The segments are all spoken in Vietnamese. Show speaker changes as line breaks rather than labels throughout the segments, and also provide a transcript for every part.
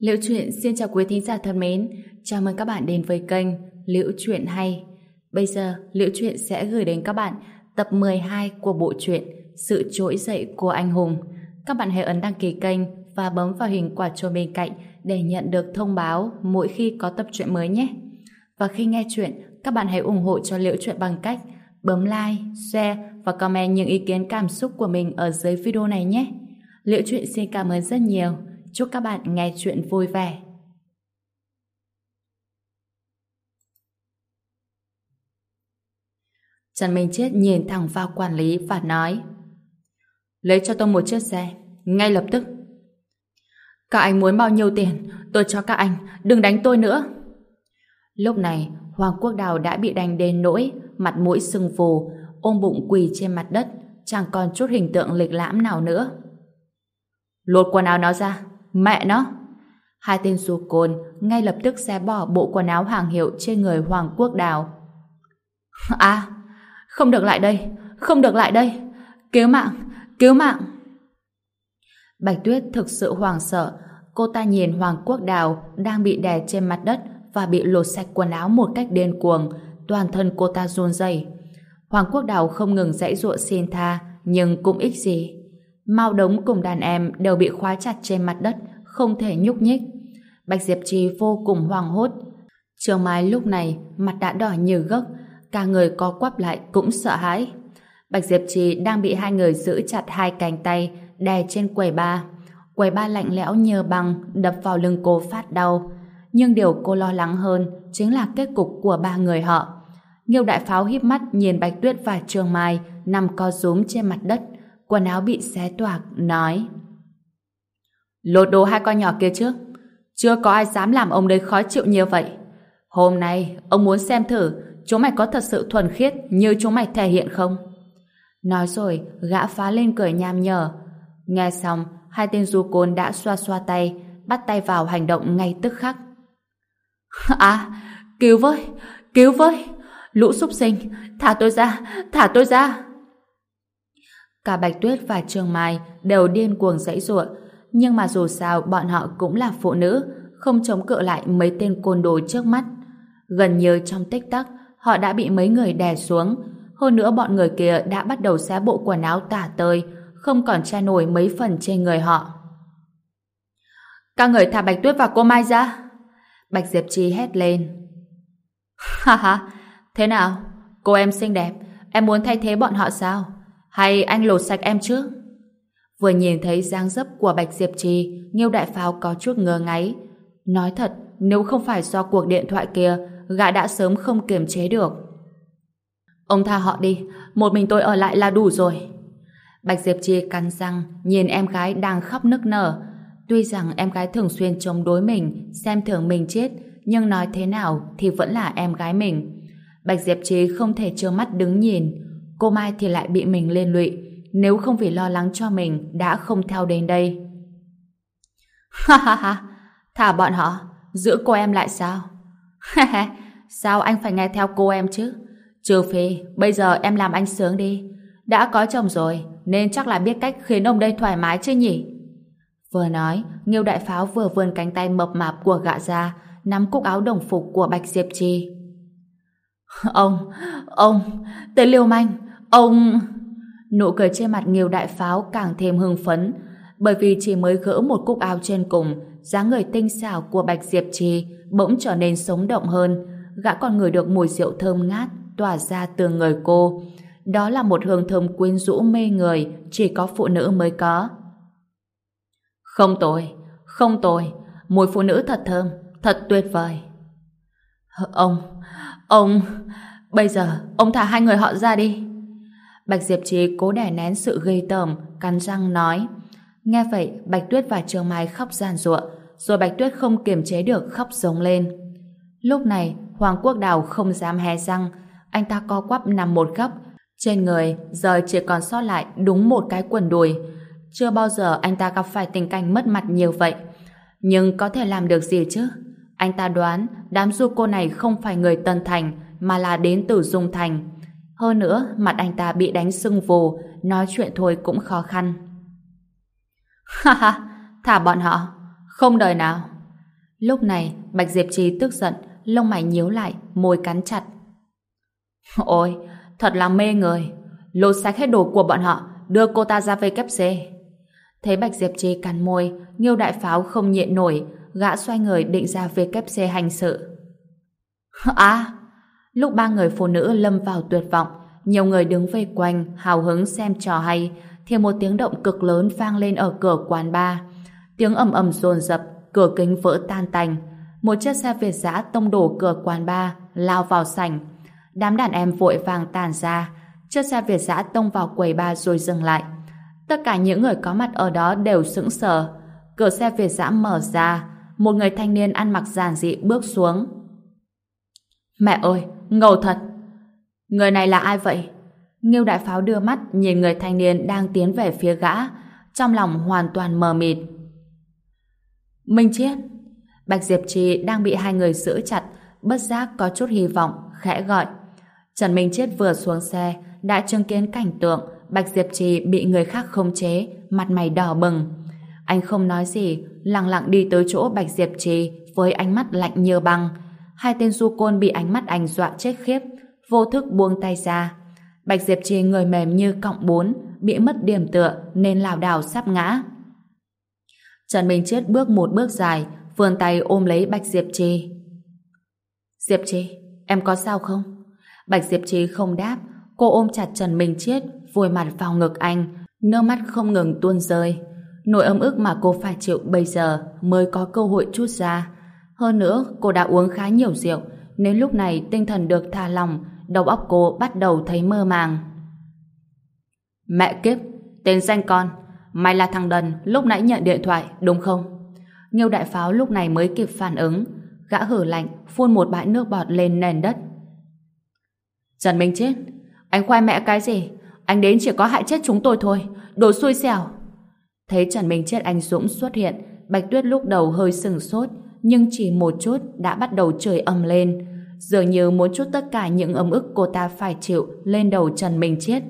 Liễu Chuyện xin chào quý thính giả thân mến, chào mừng các bạn đến với kênh Liễu Chuyện Hay. Bây giờ, Liễu Chuyện sẽ gửi đến các bạn tập 12 của bộ truyện Sự Trỗi Dậy của Anh Hùng. Các bạn hãy ấn đăng ký kênh và bấm vào hình quả chuông bên cạnh để nhận được thông báo mỗi khi có tập truyện mới nhé. Và khi nghe chuyện, các bạn hãy ủng hộ cho Liễu Chuyện bằng cách bấm like, share và comment những ý kiến cảm xúc của mình ở dưới video này nhé. Liễu Chuyện xin cảm ơn rất nhiều. Chúc các bạn nghe chuyện vui vẻ. Trần Minh Chết nhìn thẳng vào quản lý và nói Lấy cho tôi một chiếc xe, ngay lập tức. Các anh muốn bao nhiêu tiền, tôi cho các anh, đừng đánh tôi nữa. Lúc này, Hoàng Quốc Đào đã bị đánh đến nỗi, mặt mũi sưng phù, ôm bụng quỳ trên mặt đất, chẳng còn chút hình tượng lịch lãm nào nữa. Lột quần áo nó ra, Mẹ nó! Hai tên du côn ngay lập tức xé bỏ bộ quần áo hàng hiệu trên người Hoàng Quốc Đào. À! Không được lại đây! Không được lại đây! Cứu mạng! Cứu mạng! Bạch Tuyết thực sự hoàng sợ. Cô ta nhìn Hoàng Quốc Đào đang bị đè trên mặt đất và bị lột sạch quần áo một cách điên cuồng. Toàn thân cô ta run rẩy. Hoàng Quốc Đào không ngừng dãy dụa xin tha, nhưng cũng ích gì. Mao Đống cùng đàn em đều bị khóa chặt trên mặt đất, không thể nhúc nhích. Bạch Diệp Trì vô cùng hoang hốt. Trường Mai lúc này mặt đã đỏ như gấc, cả người có quắp lại cũng sợ hãi. Bạch Diệp Trì đang bị hai người giữ chặt hai cánh tay đè trên quầy ba. Quầy ba lạnh lẽo như băng đập vào lưng cô phát đau. Nhưng điều cô lo lắng hơn chính là kết cục của ba người họ. Nghiêu đại pháo híp mắt nhìn Bạch Tuyết và Trường Mai nằm co rúm trên mặt đất, quần áo bị xé toạc, nói Lột đồ hai con nhỏ kia trước. Chưa có ai dám làm ông đấy khó chịu như vậy. Hôm nay, ông muốn xem thử chúng mày có thật sự thuần khiết như chúng mày thể hiện không? Nói rồi, gã phá lên cười nham nhở. Nghe xong, hai tên du côn đã xoa xoa tay, bắt tay vào hành động ngay tức khắc. À, cứu với, cứu với, lũ súc sinh, thả tôi ra, thả tôi ra. Cả Bạch Tuyết và trương Mai đều điên cuồng dãy ruộng, nhưng mà dù sao bọn họ cũng là phụ nữ, không chống cự lại mấy tên côn đồ trước mắt. Gần như trong tích tắc, họ đã bị mấy người đè xuống. Hơn nữa bọn người kia đã bắt đầu xé bộ quần áo tả tơi, không còn che nổi mấy phần trên người họ. Các người thả Bạch Tuyết và cô Mai ra. Bạch Diệp Chi hét lên. Ha ha, thế nào? Cô em xinh đẹp, em muốn thay thế bọn họ sao? Hay anh lột sạch em trước? Vừa nhìn thấy dáng dấp của Bạch Diệp Trì, Nghiêu Đại Pháo có chút ngơ ngáy. Nói thật, nếu không phải do cuộc điện thoại kia, gã đã sớm không kiềm chế được. Ông tha họ đi, một mình tôi ở lại là đủ rồi. Bạch Diệp Trì cắn răng, nhìn em gái đang khóc nức nở. Tuy rằng em gái thường xuyên chống đối mình, xem thường mình chết, nhưng nói thế nào thì vẫn là em gái mình. Bạch Diệp Trì không thể trơ mắt đứng nhìn. Cô Mai thì lại bị mình liên lụy, nếu không vì lo lắng cho mình đã không theo đến đây. Ha ha ha, thả bọn họ, giữ cô em lại sao? Ha ha, sao anh phải nghe theo cô em chứ? Trừ phi, bây giờ em làm anh sướng đi. Đã có chồng rồi, nên chắc là biết cách khiến ông đây thoải mái chứ nhỉ? Vừa nói, Nghiêu Đại Pháo vừa vươn cánh tay mập mạp của gạ ra, nắm cúc áo đồng phục của Bạch Diệp Trì. Ông, ông, tên liêu manh, ông... Nụ cười trên mặt Nghiêu Đại Pháo càng thêm hưng phấn, bởi vì chỉ mới gỡ một cúc áo trên cùng, dáng người tinh xảo của Bạch Diệp Trì bỗng trở nên sống động hơn, gã còn ngửi được mùi rượu thơm ngát tỏa ra từ người cô. Đó là một hương thơm quyến rũ mê người, chỉ có phụ nữ mới có. Không tồi, không tồi, mùi phụ nữ thật thơm, thật tuyệt vời. Ông, ông, bây giờ ông thả hai người họ ra đi. Bạch Diệp Trì cố đè nén sự gây tởm, cắn răng nói. Nghe vậy, Bạch Tuyết và Trương Mai khóc giàn ruộng, rồi Bạch Tuyết không kiềm chế được khóc giống lên. Lúc này, Hoàng Quốc Đào không dám hé răng, anh ta co quắp nằm một góc, trên người giờ chỉ còn sót lại đúng một cái quần đùi. Chưa bao giờ anh ta gặp phải tình cảnh mất mặt nhiều vậy. Nhưng có thể làm được gì chứ? Anh ta đoán đám du cô này không phải người Tân Thành mà là đến từ Dung Thành. Hơn nữa, mặt anh ta bị đánh sưng vù, nói chuyện thôi cũng khó khăn. Ha ha, thả bọn họ. Không đời nào. Lúc này, Bạch Diệp Trì tức giận, lông mày nhíu lại, môi cắn chặt. Ôi, thật là mê người. Lột sạch hết đồ của bọn họ, đưa cô ta ra VKC. Thấy Bạch Diệp Trì cắn môi, Nghiêu Đại Pháo không nhịn nổi, gã xoay người định ra VKC hành sự. À! Lúc ba người phụ nữ lâm vào tuyệt vọng, nhiều người đứng vây quanh, hào hứng xem trò hay, thì một tiếng động cực lớn vang lên ở cửa quán bar. Tiếng ầm ầm dồn dập, cửa kính vỡ tan tành. Một chiếc xe Việt giã tông đổ cửa quán bar, lao vào sảnh. Đám đàn em vội vàng tàn ra. Chiếc xe Việt giã tông vào quầy bar rồi dừng lại. Tất cả những người có mặt ở đó đều sững sờ. Cửa xe Việt giã mở ra, một người thanh niên ăn mặc giản dị bước xuống. Mẹ ơi, ngầu thật! Người này là ai vậy? Ngưu Đại Pháo đưa mắt nhìn người thanh niên đang tiến về phía gã, trong lòng hoàn toàn mờ mịt. Minh Chiết Bạch Diệp Trì đang bị hai người giữ chặt, bất giác có chút hy vọng, khẽ gọi. Trần Minh Chiết vừa xuống xe, đã chứng kiến cảnh tượng Bạch Diệp Trì bị người khác khống chế, mặt mày đỏ bừng. Anh không nói gì, lặng lặng đi tới chỗ Bạch Diệp Trì với ánh mắt lạnh như băng. Hai tên du côn bị ánh mắt anh dọa chết khiếp, vô thức buông tay ra. Bạch Diệp Trì người mềm như cọng bốn, bị mất điểm tựa nên lảo đảo sắp ngã. Trần Minh Chết bước một bước dài, vươn tay ôm lấy Bạch Diệp Trì. Diệp Trì, em có sao không? Bạch Diệp Trì không đáp, cô ôm chặt Trần Minh Chết, vùi mặt vào ngực anh, nước mắt không ngừng tuôn rơi. Nỗi ấm ức mà cô phải chịu bây giờ mới có cơ hội chút ra. Hơn nữa, cô đã uống khá nhiều rượu, nên lúc này tinh thần được thả lòng, đầu óc cô bắt đầu thấy mơ màng. Mẹ kiếp, tên danh con, mày là thằng đần lúc nãy nhận điện thoại, đúng không? Nghiêu đại pháo lúc này mới kịp phản ứng, gã hử lạnh, phun một bãi nước bọt lên nền đất. Trần Minh chết, anh khoai mẹ cái gì? Anh đến chỉ có hại chết chúng tôi thôi, đồ xui xẻo. Thấy Trần Minh chết anh Dũng xuất hiện, Bạch Tuyết lúc đầu hơi sừng sốt, nhưng chỉ một chút đã bắt đầu trời âm lên, dường như muốn chút tất cả những ấm ức cô ta phải chịu lên đầu Trần Minh Chiết.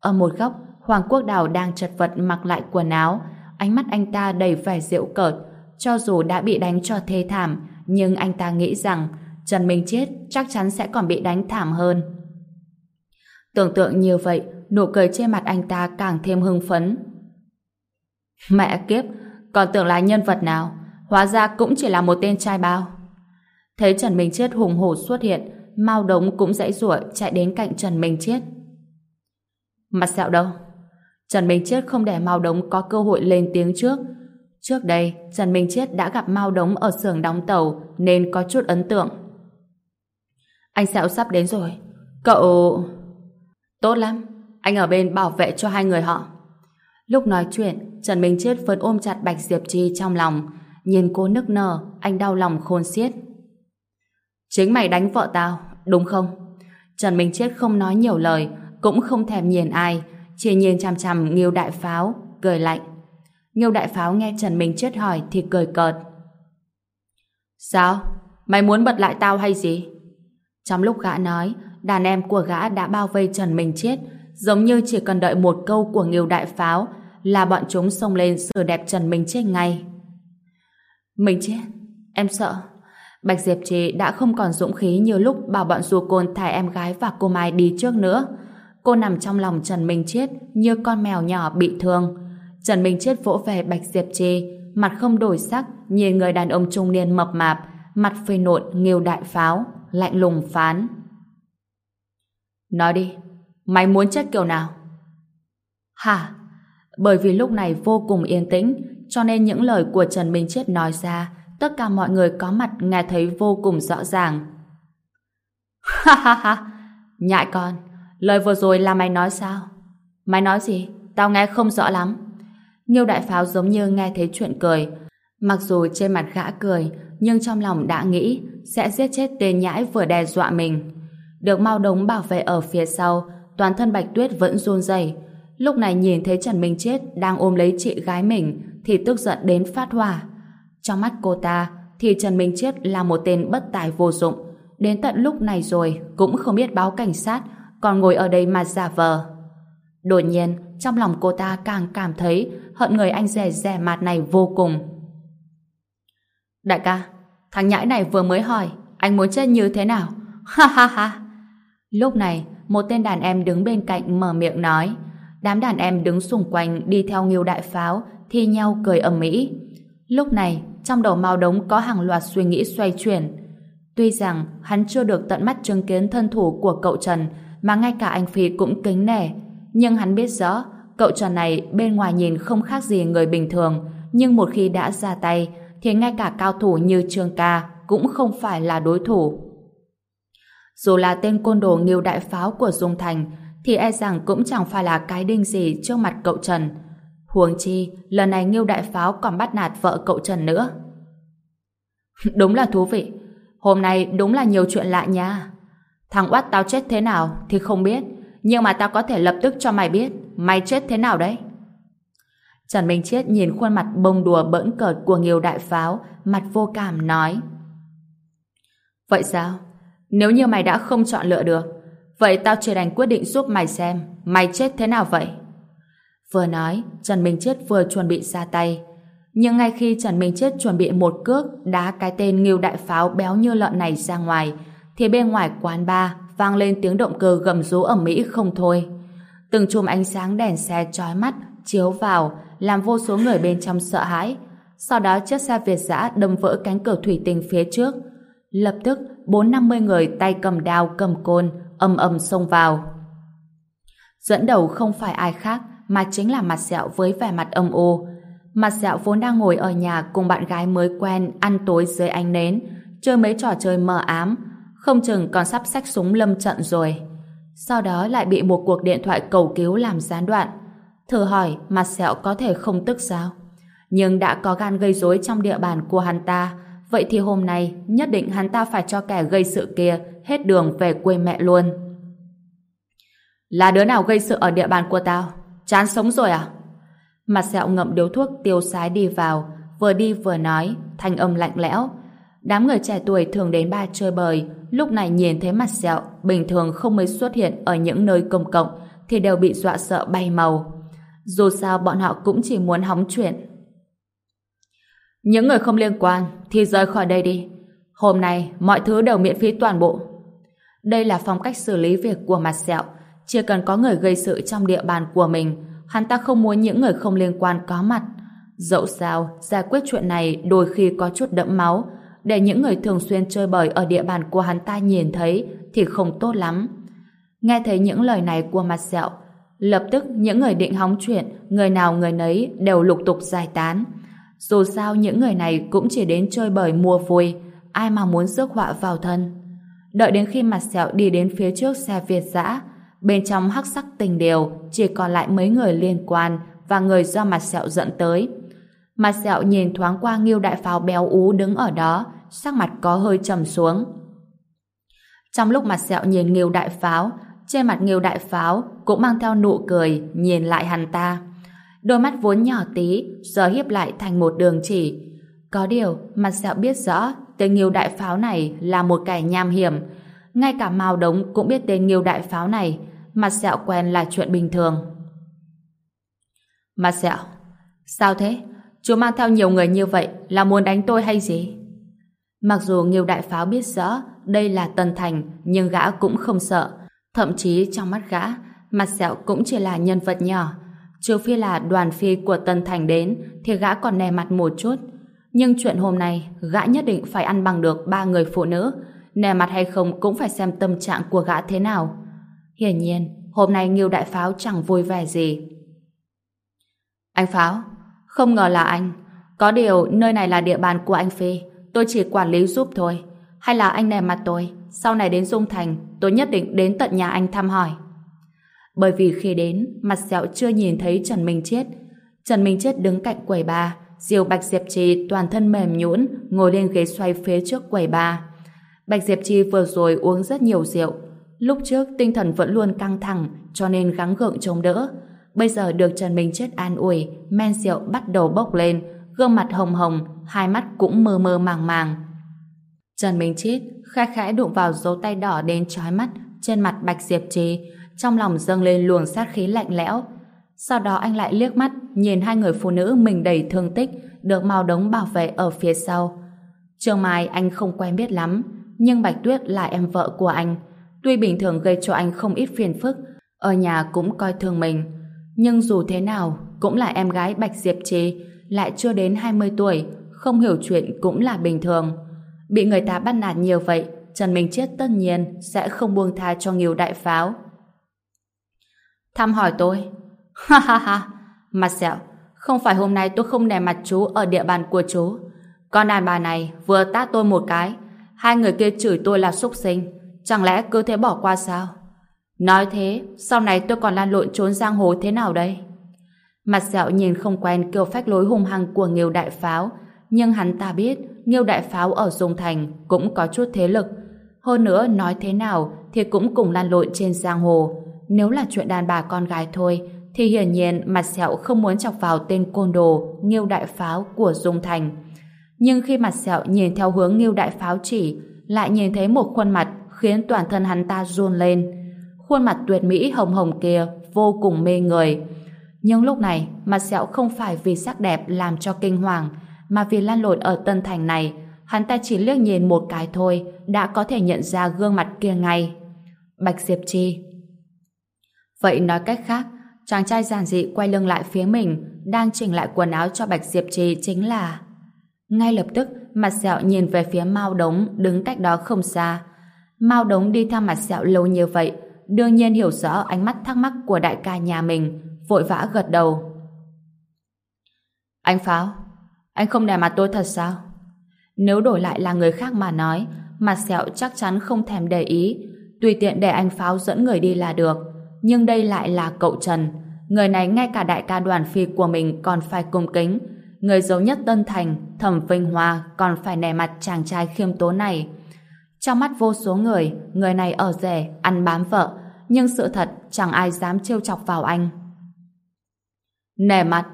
Ở một góc, Hoàng Quốc Đào đang chật vật mặc lại quần áo, ánh mắt anh ta đầy vẻ diệu cợt, cho dù đã bị đánh cho thê thảm, nhưng anh ta nghĩ rằng Trần Minh Chiết chắc chắn sẽ còn bị đánh thảm hơn. Tưởng tượng như vậy, nụ cười trên mặt anh ta càng thêm hưng phấn. Mẹ kiếp, còn tưởng là nhân vật nào, hóa ra cũng chỉ là một tên trai bao. Thấy Trần Minh Chết hùng hổ xuất hiện, Mao Đống cũng dãy rủa chạy đến cạnh Trần Minh Chết. Mặt sẹo đâu? Trần Minh Chết không để Mao Đống có cơ hội lên tiếng trước. Trước đây, Trần Minh Chết đã gặp Mao Đống ở xưởng đóng tàu nên có chút ấn tượng. Anh Sẹo sắp đến rồi. Cậu... Tốt lắm, anh ở bên bảo vệ cho hai người họ. Lúc nói chuyện, Trần Minh Chết vẫn ôm chặt Bạch Diệp Chi trong lòng. Nhìn cô nức nở, anh đau lòng khôn xiết. Chính mày đánh vợ tao, đúng không? Trần Minh Chết không nói nhiều lời, cũng không thèm nhìn ai, chỉ nhìn chằm chằm Nghiêu Đại Pháo, cười lạnh. Nghiêu Đại Pháo nghe Trần Minh Chết hỏi thì cười cợt. Sao? Mày muốn bật lại tao hay gì? Trong lúc gã nói, đàn em của gã đã bao vây Trần Minh Chết, giống như chỉ cần đợi một câu của Nghiêu Đại Pháo là bọn chúng xông lên sửa đẹp Trần Minh Chết ngay mình Chết, em sợ. Bạch Diệp Trì đã không còn dũng khí như lúc bảo bọn du côn thải em gái và cô Mai đi trước nữa. Cô nằm trong lòng Trần Minh Chết như con mèo nhỏ bị thương. Trần Minh Chết vỗ về Bạch Diệp Trì, mặt không đổi sắc, nhìn người đàn ông trung niên mập mạp, mặt phê nộn nghiêu đại pháo, lạnh lùng phán. Nói đi, mày muốn chết kiểu nào? Hả? Bởi vì lúc này vô cùng yên tĩnh, cho nên những lời của Trần Minh Chết nói ra tất cả mọi người có mặt nghe thấy vô cùng rõ ràng. Ha ha ha! Nhại con, lời vừa rồi là mày nói sao? Mày nói gì? Tao nghe không rõ lắm. Nghiêu đại pháo giống như nghe thấy chuyện cười. Mặc dù trên mặt gã cười, nhưng trong lòng đã nghĩ sẽ giết chết tên nhãi vừa đe dọa mình. Được mau đống bảo vệ ở phía sau, toàn thân Bạch Tuyết vẫn run rẩy. Lúc này nhìn thấy Trần Minh Chết đang ôm lấy chị gái mình thì tức giận đến phát hỏa. Trong mắt cô ta thì Trần Minh Chết là một tên bất tài vô dụng. Đến tận lúc này rồi cũng không biết báo cảnh sát còn ngồi ở đây mà giả vờ. Đột nhiên, trong lòng cô ta càng cảm thấy hận người anh rẻ rẻ mặt này vô cùng. Đại ca, thằng nhãi này vừa mới hỏi anh muốn chết như thế nào? Ha ha ha! Lúc này, một tên đàn em đứng bên cạnh mở miệng nói. Đám đàn em đứng xung quanh đi theo nghiêu đại pháo thi nhau cười ầm ĩ. Lúc này, trong đầu Mao Đống có hàng loạt suy nghĩ xoay chuyển. Tuy rằng hắn chưa được tận mắt chứng kiến thân thủ của cậu Trần mà ngay cả anh Phi cũng kính nể, nhưng hắn biết rõ cậu Trần này bên ngoài nhìn không khác gì người bình thường, nhưng một khi đã ra tay thì ngay cả cao thủ như Trương Ca cũng không phải là đối thủ. Dù là tên côn đồ nghiêu đại pháo của Dung Thành thì e rằng cũng chẳng phải là cái đinh gì trước mặt cậu Trần. Huống chi, lần này nghiêu đại pháo còn bắt nạt vợ cậu Trần nữa. Đúng là thú vị. Hôm nay đúng là nhiều chuyện lạ nha. Thằng oát tao chết thế nào thì không biết, nhưng mà tao có thể lập tức cho mày biết mày chết thế nào đấy. Trần Minh Chết nhìn khuôn mặt bông đùa bỡn cợt của Nghiêu Đại Pháo, mặt vô cảm nói. Vậy sao? Nếu như mày đã không chọn lựa được, vậy tao chỉ đành quyết định giúp mày xem mày chết thế nào vậy? Vừa nói, Trần Minh Chết vừa chuẩn bị ra tay. Nhưng ngay khi Trần Minh Chết chuẩn bị một cước đá cái tên Nghiêu Đại Pháo béo như lợn này ra ngoài, thì bên ngoài quán bar vang lên tiếng động cơ gầm rú ở mỹ không thôi. Từng chùm ánh sáng đèn xe chói mắt chiếu vào làm vô số người bên trong sợ hãi. Sau đó chiếc xe Việt giã đâm vỡ cánh cửa thủy tinh phía trước. Lập tức, bốn năm mươi người tay cầm đao cầm côn âm âm xông vào. Dẫn đầu không phải ai khác mà chính là mặt sẹo với vẻ mặt âm u. Mặt sẹo vốn đang ngồi ở nhà cùng bạn gái mới quen ăn tối dưới ánh nến, chơi mấy trò chơi mờ ám, không chừng còn sắp xách súng lâm trận rồi. Sau đó lại bị một cuộc điện thoại cầu cứu làm gián đoạn. Thử hỏi mặt sẹo có thể không tức sao? Nhưng đã có gan gây rối trong địa bàn của hắn ta, vậy thì hôm nay nhất định hắn ta phải cho kẻ gây sự kia hết đường về quê mẹ luôn. Là đứa nào gây sự ở địa bàn của tao? Chán sống rồi à? Mặt sẹo ngậm điếu thuốc tiêu sái đi vào, vừa đi vừa nói, thanh âm lạnh lẽo. Đám người trẻ tuổi thường đến ba chơi bời, lúc này nhìn thấy mặt sẹo, bình thường không mới xuất hiện ở những nơi công cộng, thì đều bị dọa sợ bay màu. Dù sao bọn họ cũng chỉ muốn hóng chuyện. Những người không liên quan thì rời khỏi đây đi. Hôm nay mọi thứ đều miễn phí toàn bộ. Đây là phong cách xử lý việc của mặt sẹo. Chỉ cần có người gây sự trong địa bàn của mình, hắn ta không muốn những người không liên quan có mặt. Dẫu sao, giải quyết chuyện này đôi khi có chút đẫm máu, để những người thường xuyên chơi bời ở địa bàn của hắn ta nhìn thấy thì không tốt lắm. Nghe thấy những lời này của mặt sẹo, lập tức những người định hóng chuyện, người nào người nấy đều lục tục giải tán. Dù sao những người này cũng chỉ đến chơi bời mua vui, ai mà muốn rước họa vào thân. Đợi đến khi mặt sẹo đi đến phía trước xe Việt dã, bên trong hắc sắc tình đều chỉ còn lại mấy người liên quan và người do mặt sẹo dẫn tới. Mặt sẹo nhìn thoáng qua nghiêu đại pháo béo ú đứng ở đó, sắc mặt có hơi trầm xuống. Trong lúc mặt sẹo nhìn nghiêu đại pháo, trên mặt nghiêu đại pháo cũng mang theo nụ cười nhìn lại hắn ta. Đôi mắt vốn nhỏ tí giờ hiếp lại thành một đường chỉ. Có điều, mặt sẹo biết rõ tên nghiêu đại pháo này là một kẻ nham hiểm. Ngay cả Mao Đống cũng biết tên nghiêu đại pháo này, mặt sẹo quen là chuyện bình thường. Mặt sẹo, sao thế? Chú mang theo nhiều người như vậy là muốn đánh tôi hay gì? Mặc dù Nghiêu Đại Pháo biết rõ đây là Tân Thành nhưng gã cũng không sợ. Thậm chí trong mắt gã, mặt sẹo cũng chỉ là nhân vật nhỏ. Trừ phi là đoàn phi của Tân Thành đến thì gã còn nề mặt một chút. Nhưng chuyện hôm nay gã nhất định phải ăn bằng được ba người phụ nữ. Nề mặt hay không cũng phải xem tâm trạng của gã thế nào. Hiển nhiên, hôm nay Nghiêu Đại Pháo chẳng vui vẻ gì. Anh Pháo, không ngờ là anh. Có điều nơi này là địa bàn của anh Phi. Tôi chỉ quản lý giúp thôi. Hay là anh nề mặt tôi, sau này đến Dung Thành, tôi nhất định đến tận nhà anh thăm hỏi. Bởi vì khi đến, mặt sẹo chưa nhìn thấy Trần Minh Chết. Trần Minh Chết đứng cạnh quầy ba, Diều Bạch Diệp Trì toàn thân mềm nhũn ngồi lên ghế xoay phía trước quầy ba. Bạch Diệp Trì vừa rồi uống rất nhiều rượu. Lúc trước tinh thần vẫn luôn căng thẳng cho nên gắng gượng chống đỡ. Bây giờ được Trần Minh Chết an ủi, men rượu bắt đầu bốc lên, gương mặt hồng hồng, hai mắt cũng mơ mơ màng màng. Trần Minh Chết khẽ khẽ đụng vào dấu tay đỏ đến chói mắt trên mặt Bạch Diệp Trì, trong lòng dâng lên luồng sát khí lạnh lẽo. Sau đó anh lại liếc mắt nhìn hai người phụ nữ mình đầy thương tích được màu đống bảo vệ ở phía sau. trường Mai anh không quen biết lắm, nhưng Bạch Tuyết là em vợ của anh. Tuy bình thường gây cho anh không ít phiền phức, ở nhà cũng coi thường mình. Nhưng dù thế nào, cũng là em gái Bạch Diệp Trì, lại chưa đến 20 tuổi, không hiểu chuyện cũng là bình thường. Bị người ta bắt nạt nhiều vậy, Trần Minh Chết tất nhiên sẽ không buông tha cho nhiều Đại Pháo. Thăm hỏi tôi. Ha ha ha, mặt sẹo, không phải hôm nay tôi không nè mặt chú ở địa bàn của chú. Con đàn bà này vừa tát tôi một cái, hai người kia chửi tôi là súc sinh. Chẳng lẽ cứ thế bỏ qua sao? Nói thế, sau này tôi còn lan lộn trốn giang hồ thế nào đây? Mặt sẹo nhìn không quen kiểu phách lối hung hăng của Nghiêu Đại Pháo, nhưng hắn ta biết Nghiêu Đại Pháo ở Dung Thành cũng có chút thế lực. Hơn nữa, nói thế nào thì cũng cùng lan lộn trên giang hồ. Nếu là chuyện đàn bà con gái thôi, thì hiển nhiên mặt sẹo không muốn chọc vào tên côn đồ Nghiêu Đại Pháo của Dung Thành. Nhưng khi mặt sẹo nhìn theo hướng Nghiêu Đại Pháo chỉ, lại nhìn thấy một khuôn mặt khiến toàn thân hắn ta run lên. Khuôn mặt tuyệt mỹ hồng hồng kia vô cùng mê người. Nhưng lúc này, mặt sẹo không phải vì sắc đẹp làm cho kinh hoàng, mà vì lan lộn ở Tân Thành này, hắn ta chỉ liếc nhìn một cái thôi, đã có thể nhận ra gương mặt kia ngay. Bạch Diệp Chi Vậy nói cách khác, chàng trai giản dị quay lưng lại phía mình, đang chỉnh lại quần áo cho Bạch Diệp Chi chính là... Ngay lập tức, mặt sẹo nhìn về phía Mao Đống đứng cách đó không xa. Mao Đống đi theo mặt sẹo lâu như vậy, đương nhiên hiểu rõ ánh mắt thắc mắc của đại ca nhà mình, vội vã gật đầu. Anh Pháo, anh không đè mặt tôi thật sao? Nếu đổi lại là người khác mà nói, mặt sẹo chắc chắn không thèm để ý, tùy tiện để anh Pháo dẫn người đi là được. Nhưng đây lại là cậu Trần. Người này ngay cả đại ca đoàn phi của mình còn phải cung kính. Người giấu nhất Tân Thành, Thẩm Vinh Hoa còn phải nè mặt chàng trai khiêm tốn này. Trong mắt vô số người, người này ở rẻ, ăn bám vợ, nhưng sự thật chẳng ai dám trêu chọc vào anh. Nè mặt.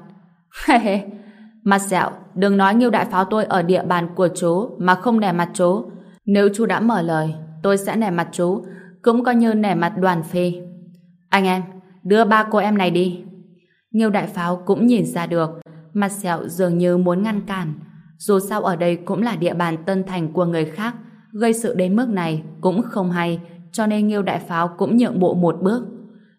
Mặt dẹo, đừng nói nghiêu đại pháo tôi ở địa bàn của chú mà không nè mặt chú. Nếu chú đã mở lời, tôi sẽ nè mặt chú, cũng coi như nè mặt đoàn phi. Anh em, đưa ba cô em này đi. Nghiêu đại pháo cũng nhìn ra được, mặt sẹo dường như muốn ngăn cản. Dù sao ở đây cũng là địa bàn tân thành của người khác, gây sự đến mức này cũng không hay, cho nên Nghiêu đại pháo cũng nhượng bộ một bước.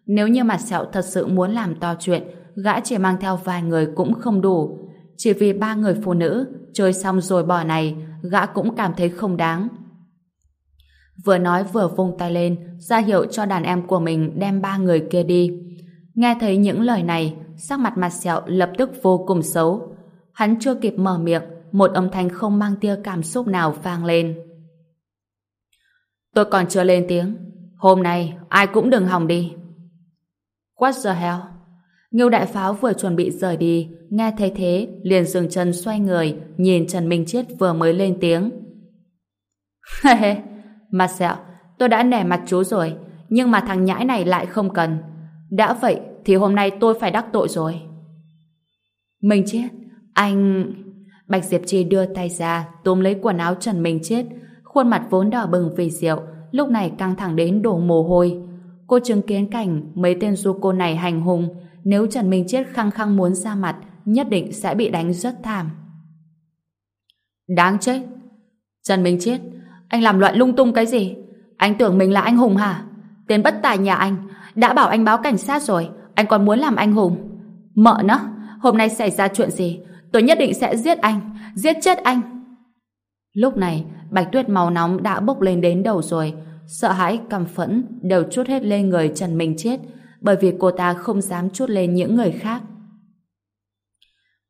Nếu như mặt sẹo thật sự muốn làm to chuyện, gã chỉ mang theo vài người cũng không đủ. Chỉ vì ba người phụ nữ, chơi xong rồi bỏ này, gã cũng cảm thấy không đáng. Vừa nói vừa vung tay lên, ra hiệu cho đàn em của mình đem ba người kia đi. Nghe thấy những lời này, sắc mặt mặt sẹo lập tức vô cùng xấu. Hắn chưa kịp mở miệng, một âm thanh không mang tia cảm xúc nào vang lên. Tôi còn chưa lên tiếng. Hôm nay, ai cũng đừng hòng đi. What the hell? Ngưu Đại Pháo vừa chuẩn bị rời đi, nghe thấy thế, liền dừng chân xoay người, nhìn Trần Minh Chiết vừa mới lên tiếng. Hê hê, mặt sẹo, tôi đã nẻ mặt chú rồi, nhưng mà thằng nhãi này lại không cần. Đã vậy, thì hôm nay tôi phải đắc tội rồi. Minh Chiết, anh... Bạch Diệp Chi đưa tay ra, túm lấy quần áo Trần Minh Chiết, khuôn mặt vốn đỏ bừng vì rượu, lúc này căng thẳng đến đổ mồ hôi. Cô chứng kiến cảnh mấy tên du cô này hành hung, nếu Trần Minh Chết khăng khăng muốn ra mặt, nhất định sẽ bị đánh rất thảm. Đáng chết! Trần Minh Chết, anh làm loạn lung tung cái gì? Anh tưởng mình là anh hùng hả? Tên bất tài nhà anh, đã bảo anh báo cảnh sát rồi, anh còn muốn làm anh hùng. Mợ nó, hôm nay xảy ra chuyện gì? Tôi nhất định sẽ giết anh, giết chết anh. Lúc này, Bạch Tuyết màu nóng đã bốc lên đến đầu rồi, sợ hãi, căm phẫn đều chút hết lên người Trần Minh Chết, bởi vì cô ta không dám chút lên những người khác.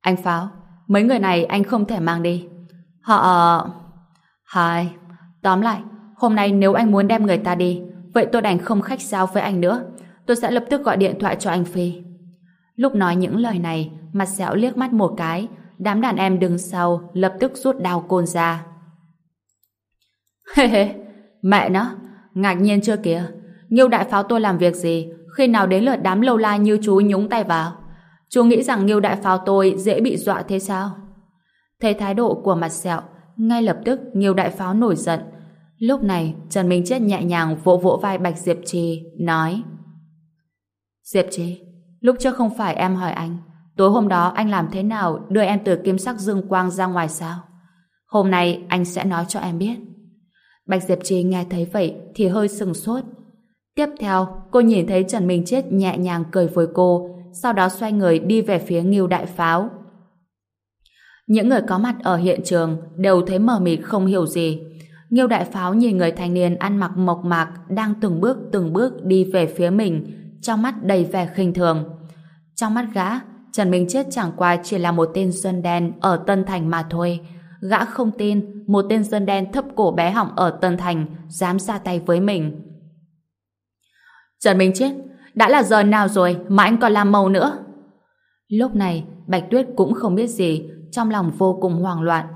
Anh Pháo, mấy người này anh không thể mang đi. Họ... Hai... Tóm lại, hôm nay nếu anh muốn đem người ta đi, vậy tôi đành không khách giao với anh nữa. Tôi sẽ lập tức gọi điện thoại cho anh Phi. Lúc nói những lời này, mặt sẹo liếc mắt một cái, đám đàn em đứng sau lập tức rút đao côn ra. Hê hê, mẹ nó, ngạc nhiên chưa kìa. Nghiêu đại pháo tôi làm việc gì, khi nào đến lượt đám lâu la như chú nhúng tay vào. Chú nghĩ rằng Nghiêu đại pháo tôi dễ bị dọa thế sao? Thấy thái độ của mặt sẹo, ngay lập tức Nghiêu đại pháo nổi giận. Lúc này, Trần Minh Chết nhẹ nhàng vỗ vỗ vai Bạch Diệp Trì, nói Diệp Trì, lúc trước không phải em hỏi anh, tối hôm đó anh làm thế nào đưa em từ kim sắc dương quang ra ngoài sao? Hôm nay anh sẽ nói cho em biết. Bạch Diệp Trì nghe thấy vậy thì hơi sừng sốt. Tiếp theo, cô nhìn thấy Trần Minh Chết nhẹ nhàng cười với cô, sau đó xoay người đi về phía Ngưu Đại Pháo. Những người có mặt ở hiện trường đều thấy mờ mịt không hiểu gì. Ngưu Đại Pháo nhìn người thanh niên ăn mặc mộc mạc đang từng bước từng bước đi về phía mình, trong mắt đầy vẻ khinh thường. Trong mắt gã, Trần Minh Chết chẳng qua chỉ là một tên dân đen ở Tân Thành mà thôi. Gã không tin một tên dân đen thấp cổ bé họng ở Tân Thành dám ra tay với mình. Trần Minh Chết, đã là giờ nào rồi mà anh còn làm màu nữa? Lúc này, Bạch Tuyết cũng không biết gì, trong lòng vô cùng hoảng loạn.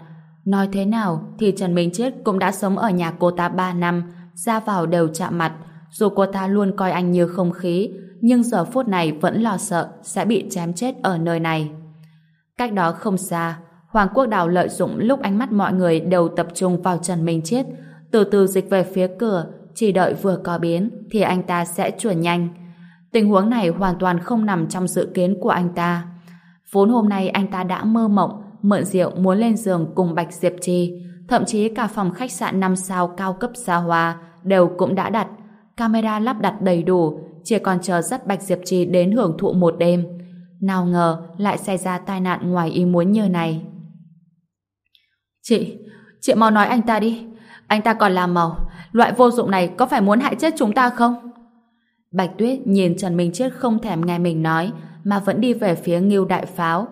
Nói thế nào thì Trần Minh Chết cũng đã sống ở nhà cô ta 3 năm, ra vào đều chạm mặt, dù cô ta luôn coi anh như không khí, nhưng giờ phút này vẫn lo sợ sẽ bị chém chết ở nơi này. Cách đó không xa, Hoàng Quốc Đào lợi dụng lúc ánh mắt mọi người đều tập trung vào Trần Minh Chết, từ từ dịch về phía cửa, chỉ đợi vừa có biến thì anh ta sẽ chuyển nhanh. Tình huống này hoàn toàn không nằm trong dự kiến của anh ta. Vốn hôm nay anh ta đã mơ mộng mượn rượu muốn lên giường cùng Bạch Diệp Trì, thậm chí cả phòng khách sạn 5 sao cao cấp xa hoa đều cũng đã đặt, camera lắp đặt đầy đủ, chỉ còn chờ dắt Bạch Diệp Trì đến hưởng thụ một đêm. Nào ngờ lại xảy ra tai nạn ngoài ý muốn như này. Chị, chị mau nói anh ta đi. Anh ta còn làm màu. Loại vô dụng này có phải muốn hại chết chúng ta không? Bạch Tuyết nhìn Trần Minh Chết không thèm nghe mình nói, mà vẫn đi về phía Ngưu Đại Pháo.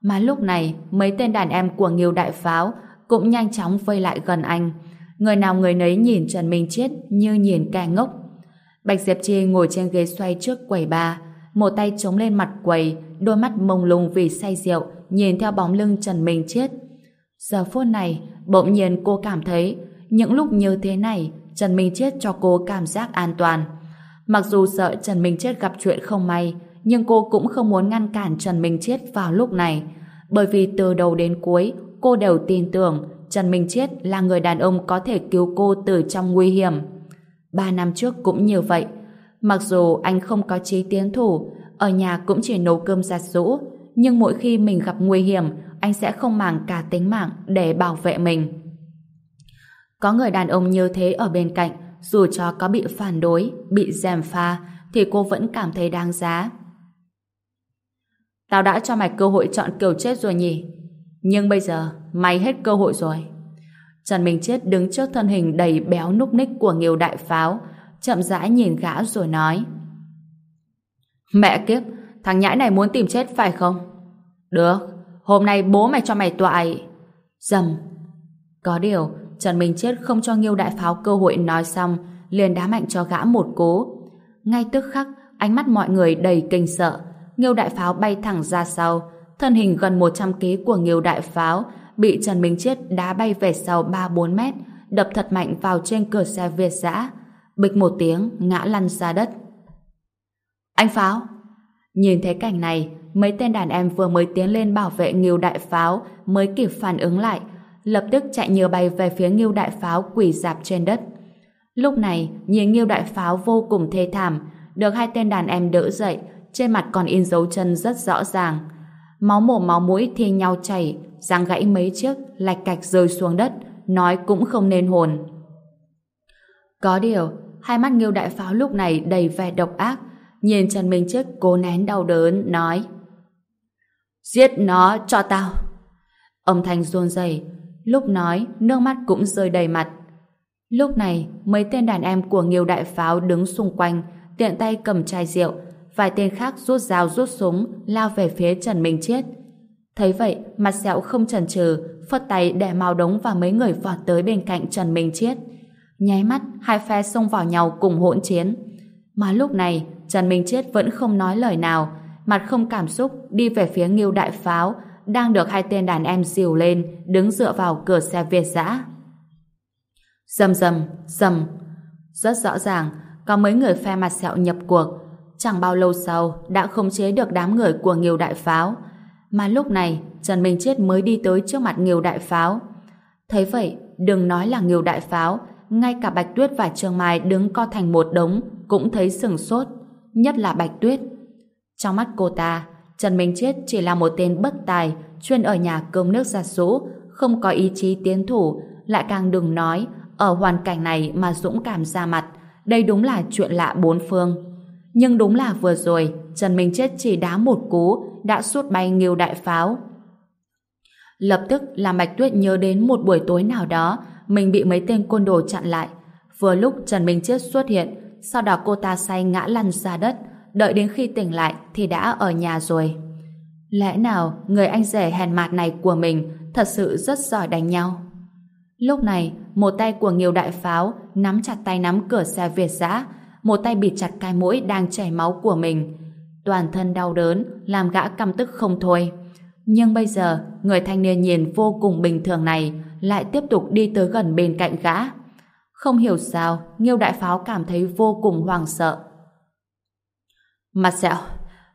Mà lúc này, mấy tên đàn em của Ngưu Đại Pháo cũng nhanh chóng vây lại gần anh. Người nào người nấy nhìn Trần Minh Chết như nhìn kẻ ngốc. Bạch Diệp Chi ngồi trên ghế xoay trước quầy ba, một tay chống lên mặt quầy, đôi mắt mông lung vì say rượu, nhìn theo bóng lưng Trần Minh Chết. Giờ phút này, bỗng nhiên cô cảm thấy những lúc như thế này, Trần Minh Chết cho cô cảm giác an toàn. Mặc dù sợ Trần Minh Chết gặp chuyện không may, nhưng cô cũng không muốn ngăn cản Trần Minh Chết vào lúc này. Bởi vì từ đầu đến cuối, cô đều tin tưởng Trần Minh Chết là người đàn ông có thể cứu cô từ trong nguy hiểm. Ba năm trước cũng như vậy. Mặc dù anh không có trí tiến thủ, ở nhà cũng chỉ nấu cơm giặt rũ, nhưng mỗi khi mình gặp nguy hiểm, anh sẽ không màng cả tính mạng để bảo vệ mình. Có người đàn ông như thế ở bên cạnh, dù cho có bị phản đối, bị gièm pha, thì cô vẫn cảm thấy đáng giá. Tao đã cho mày cơ hội chọn kiểu chết rồi nhỉ? Nhưng bây giờ, mày hết cơ hội rồi. Trần Minh Chết đứng trước thân hình đầy béo núc ních của Nghiêu Đại Pháo, chậm rãi nhìn gã rồi nói. Mẹ kiếp, thằng nhãi này muốn tìm chết phải không? Được, hôm nay bố mày cho mày toại. Dầm. Có điều, Trần Minh Chết không cho Nghiêu Đại Pháo cơ hội nói xong, liền đá mạnh cho gã một cố. Ngay tức khắc, ánh mắt mọi người đầy kinh sợ. Nghiêu Đại Pháo bay thẳng ra sau, thân hình gần 100 kg của Nghiêu Đại Pháo bị Trần Minh Chết đá bay về sau 3-4 mét, đập thật mạnh vào trên cửa xe Việt dã bịch một tiếng, ngã lăn ra đất. Anh Pháo! Nhìn thấy cảnh này, mấy tên đàn em vừa mới tiến lên bảo vệ Nghiêu Đại Pháo mới kịp phản ứng lại, lập tức chạy nhiều bay về phía Nghiêu Đại Pháo quỳ dạp trên đất. Lúc này, nhìn Nghiêu Đại Pháo vô cùng thê thảm, được hai tên đàn em đỡ dậy, trên mặt còn in dấu chân rất rõ ràng. Máu mồm máu mũi thi nhau chảy, răng gãy mấy chiếc, lạch cạch rơi xuống đất, nói cũng không nên hồn. Có điều, hai mắt Nghiêu Đại Pháo lúc này đầy vẻ độc ác, nhìn Trần Minh Chức cố nén đau đớn, nói Giết nó cho tao! Âm thanh run rẩy lúc nói, nước mắt cũng rơi đầy mặt. Lúc này, mấy tên đàn em của Nghiêu Đại Pháo đứng xung quanh, tiện tay cầm chai rượu, vài tên khác rút dao rút súng, lao về phía Trần Minh Chiết. Thấy vậy, mặt sẹo không chần chừ, phất tay đè màu đống và mấy người vọt tới bên cạnh Trần Minh Chiết. Nháy mắt, hai phe xông vào nhau cùng hỗn chiến. Mà lúc này, Trần Minh Chiết vẫn không nói lời nào, mặt không cảm xúc đi về phía Nghiêu Đại Pháo, đang được hai tên đàn em dìu lên, đứng dựa vào cửa xe Việt dã. Dầm dầm, dầm. Rất rõ ràng, có mấy người phe mặt sẹo nhập cuộc, chẳng bao lâu sau đã khống chế được đám người của Nghiêu Đại Pháo. Mà lúc này, Trần Minh Chết mới đi tới trước mặt Nghiêu Đại Pháo. Thấy vậy, đừng nói là Nghiêu Đại Pháo, ngay cả Bạch Tuyết và Trương Mai đứng co thành một đống cũng thấy sừng sốt, nhất là Bạch Tuyết. Trong mắt cô ta, Trần Minh Chết chỉ là một tên bất tài, chuyên ở nhà cơm nước giặt rũ, không có ý chí tiến thủ, lại càng đừng nói, ở hoàn cảnh này mà dũng cảm ra mặt, đây đúng là chuyện lạ bốn phương. Nhưng đúng là vừa rồi, Trần Minh Chết chỉ đá một cú, đã suốt bay nghiêu đại pháo. Lập tức là Bạch Tuyết nhớ đến một buổi tối nào đó, mình bị mấy tên côn đồ chặn lại. Vừa lúc Trần Minh Chết xuất hiện, sau đó cô ta say ngã lăn ra đất, đợi đến khi tỉnh lại thì đã ở nhà rồi. Lẽ nào người anh rể hèn mạt này của mình thật sự rất giỏi đánh nhau? Lúc này, một tay của Nghiêu Đại Pháo nắm chặt tay nắm cửa xe Việt giã, một tay bịt chặt cái mũi đang chảy máu của mình. Toàn thân đau đớn, làm gã căm tức không thôi. Nhưng bây giờ, người thanh niên nhìn vô cùng bình thường này lại tiếp tục đi tới gần bên cạnh gã. Không hiểu sao, Nghiêu Đại Pháo cảm thấy vô cùng hoang sợ. Mặt sẹo,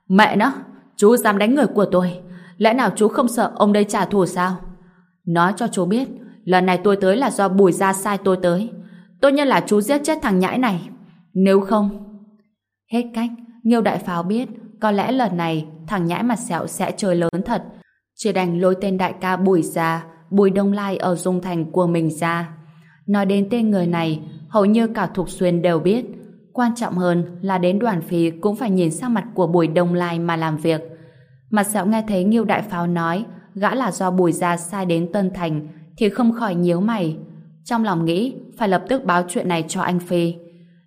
mẹ nó, chú dám đánh người của tôi. Lẽ nào chú không sợ ông đây trả thù sao? Nói cho chú biết, lần này tôi tới là do bùi ra sai tôi tới. Tôi nhân là chú giết chết thằng nhãi này. Nếu không... Hết cách, Nghiêu Đại Pháo biết có lẽ lần này thằng nhãi mặt sẹo sẽ chơi lớn thật. Chỉ đành lôi tên đại ca bùi ra, bùi đông lai ở dung thành của mình ra. Nói đến tên người này, hầu như cả Thục Xuyên đều biết. Quan trọng hơn là đến đoàn phí cũng phải nhìn sang mặt của bùi đông lai mà làm việc. Mặt sẹo nghe thấy Nghiêu Đại Pháo nói gã là do bùi gia sai đến Tân Thành thì không khỏi nhíu mày. Trong lòng nghĩ phải lập tức báo chuyện này cho anh Phi.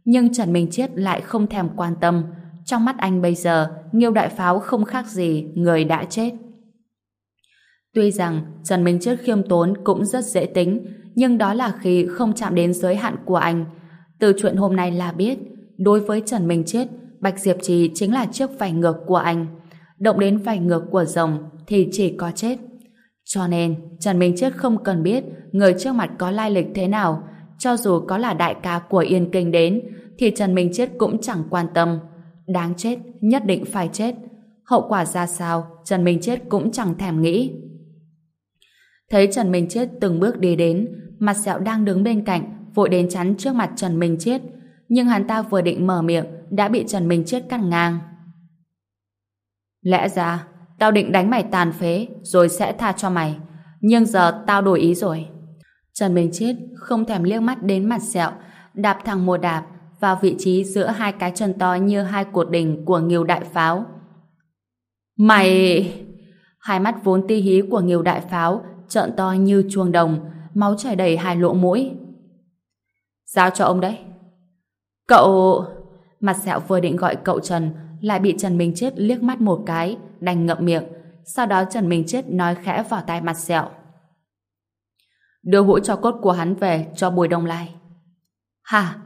Nhưng Trần Minh Chiết lại không thèm quan tâm. Trong mắt anh bây giờ, Nghiêu Đại Pháo không khác gì người đã chết. Tuy rằng Trần Minh Chiết khiêm tốn cũng rất dễ tính, nhưng đó là khi không chạm đến giới hạn của anh. Từ chuyện hôm nay là biết, đối với Trần Minh chết Bạch Diệp Trì chính là chiếc vảy ngược của anh. Động đến vảy ngược của rồng thì chỉ có chết. Cho nên, Trần Minh chết không cần biết người trước mặt có lai lịch thế nào, cho dù có là đại ca của Yên Kinh đến, thì Trần Minh chết cũng chẳng quan tâm. Đáng chết, nhất định phải chết. Hậu quả ra sao, Trần Minh chết cũng chẳng thèm nghĩ. Thấy Trần Minh chết từng bước đi đến, mặt sẹo đang đứng bên cạnh, vội đến chắn trước mặt Trần Minh chết nhưng hắn ta vừa định mở miệng, đã bị Trần Minh chết cắt ngang. Lẽ ra, tao định đánh mày tàn phế, rồi sẽ tha cho mày. Nhưng giờ tao đổi ý rồi. Trần Minh chết không thèm liếc mắt đến mặt sẹo, đạp thẳng một đạp vào vị trí giữa hai cái chân to như hai cột đỉnh của Nghiêu Đại Pháo. Mày... Hai mắt vốn ti hí của Nghiêu Đại Pháo trợn to như chuông đồng, máu chảy đầy hai lỗ mũi. Giao cho ông đấy. Cậu... Mặt sẹo vừa định gọi cậu Trần, lại bị Trần Minh Chết liếc mắt một cái, đành ngậm miệng. Sau đó Trần Minh Chết nói khẽ vào tai mặt sẹo. Đưa hũ cho cốt của hắn về cho Bùi Đông Lai. Hả?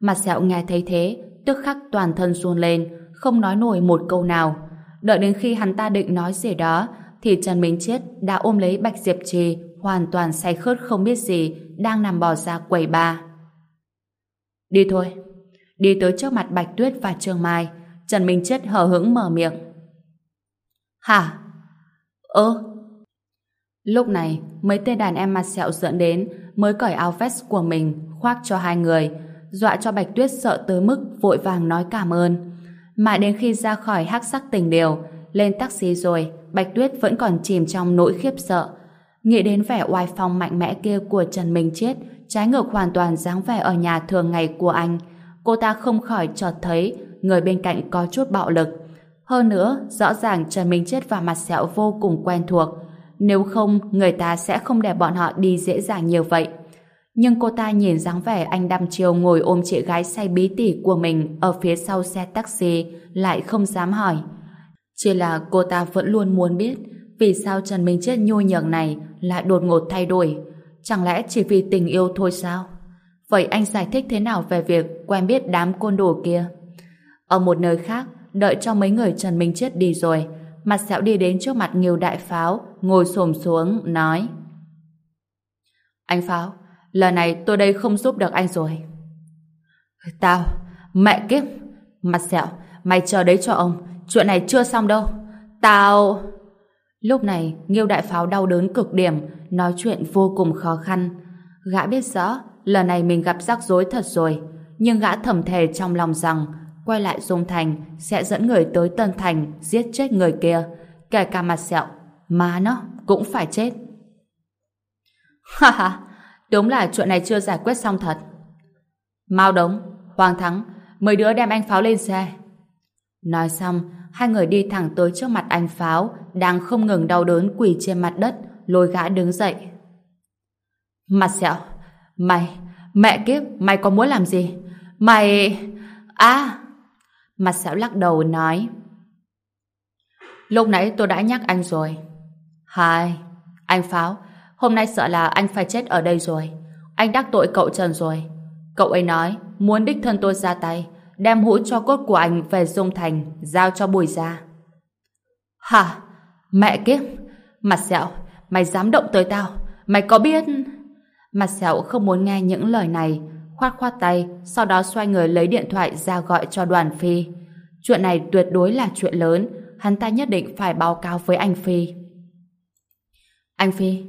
Mặt sẹo nghe thấy thế, tức khắc toàn thân run lên, không nói nổi một câu nào. Đợi đến khi hắn ta định nói gì đó, thì Trần Minh Chết đã ôm lấy Bạch Diệp Trì, hoàn toàn say khướt không biết gì, đang nằm bò ra quầy ba. Đi thôi. Đi tới trước mặt Bạch Tuyết và Trương Mai, Trần Minh Chết hờ hững mở miệng. Hả? Ơ? Lúc này, mấy tên đàn em mặt sẹo dẫn đến mới cởi áo vest của mình khoác cho hai người, dọa cho Bạch Tuyết sợ tới mức vội vàng nói cảm ơn. Mà đến khi ra khỏi hắc sắc tình điều, lên taxi rồi, Bạch Tuyết vẫn còn chìm trong nỗi khiếp sợ. Nghĩ đến vẻ oai phong mạnh mẽ kia của Trần Minh chết trái ngược hoàn toàn dáng vẻ ở nhà thường ngày của anh. Cô ta không khỏi chợt thấy người bên cạnh có chút bạo lực. Hơn nữa, rõ ràng Trần Minh chết và mặt sẹo vô cùng quen thuộc. Nếu không, người ta sẽ không để bọn họ đi dễ dàng như vậy. Nhưng cô ta nhìn dáng vẻ anh đăm chiều ngồi ôm chị gái say bí tỉ của mình ở phía sau xe taxi, lại không dám hỏi. Chỉ là cô ta vẫn luôn muốn biết vì sao Trần Minh Chết nhu nhường này lại đột ngột thay đổi. Chẳng lẽ chỉ vì tình yêu thôi sao? Vậy anh giải thích thế nào về việc quen biết đám côn đồ kia? Ở một nơi khác, đợi cho mấy người Trần Minh Chết đi rồi, mặt sẹo đi đến trước mặt Nghiêu Đại Pháo, ngồi xổm xuống, nói Anh Pháo, lần này tôi đây không giúp được anh rồi. Tao, mẹ kiếp, mặt sẹo, mày chờ đấy cho ông, chuyện này chưa xong đâu. Tao... Lúc này, Nghiêu Đại Pháo đau đớn cực điểm, nói chuyện vô cùng khó khăn. Gã biết rõ, lần này mình gặp rắc rối thật rồi, nhưng gã thầm thề trong lòng rằng quay lại Dung Thành sẽ dẫn người tới Tân Thành giết chết người kia, kể cả mặt sẹo, má nó cũng phải chết. Ha ha, đúng là chuyện này chưa giải quyết xong thật. mau Đống, Hoàng Thắng, mấy đứa đem anh Pháo lên xe. Nói xong, hai người đi thẳng tới trước mặt anh Pháo, đang không ngừng đau đớn quỳ trên mặt đất, lôi gã đứng dậy. Mặt sẹo, mày, mẹ kiếp, mày có muốn làm gì? Mày... À... Mặt sẹo lắc đầu nói. Lúc nãy tôi đã nhắc anh rồi. Hai, anh Pháo, hôm nay sợ là anh phải chết ở đây rồi. Anh đắc tội cậu Trần rồi. Cậu ấy nói muốn đích thân tôi ra tay, đem hũ cho cốt của anh về Dung Thành, giao cho Bùi ra. Hả? Mẹ kiếp! Mặt sẹo, mày dám động tới tao? Mày có biết... Mặt sẹo không muốn nghe những lời này, khoát khoát tay, sau đó xoay người lấy điện thoại ra gọi cho đoàn phi. Chuyện này tuyệt đối là chuyện lớn, hắn ta nhất định phải báo cáo với anh Phi. Anh Phi.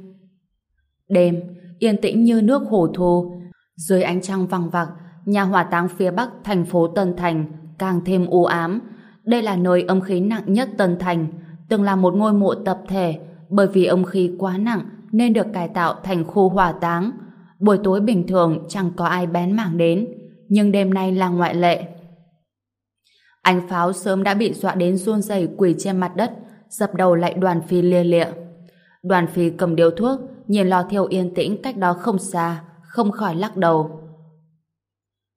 Đêm, yên tĩnh như nước hồ thu, dưới ánh trăng vằng vặc, nhà hỏa táng phía bắc thành phố Tân Thành càng thêm u ám. Đây là nơi âm khí nặng nhất Tân Thành, từng là một ngôi mộ tập thể, bởi vì âm khí quá nặng nên được cải tạo thành khu hỏa táng. Buổi tối bình thường chẳng có ai bén mảng đến, nhưng đêm nay là ngoại lệ. Anh Pháo sớm đã bị dọa đến run rẩy quỳ trên mặt đất, dập đầu lại đoàn phi lia lịa. Đoàn phi cầm điếu thuốc, nhìn lo thiêu yên tĩnh cách đó không xa, không khỏi lắc đầu.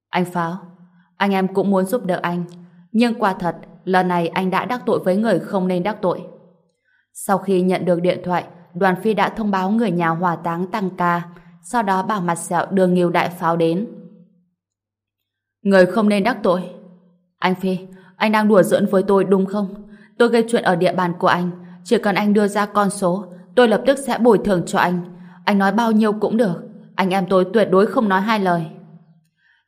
Anh Pháo, anh em cũng muốn giúp đỡ anh, nhưng quả thật, lần này anh đã đắc tội với người không nên đắc tội. Sau khi nhận được điện thoại, đoàn phi đã thông báo người nhà hỏa táng tăng ca, sau đó bảo mặt sẹo đưa Nghiêu Đại Pháo đến. Người không nên đắc tội. Anh Phi, anh đang đùa giỡn với tôi đúng không? Tôi gây chuyện ở địa bàn của anh, chỉ cần anh đưa ra con số, tôi lập tức sẽ bồi thường cho anh. Anh nói bao nhiêu cũng được, anh em tôi tuyệt đối không nói hai lời.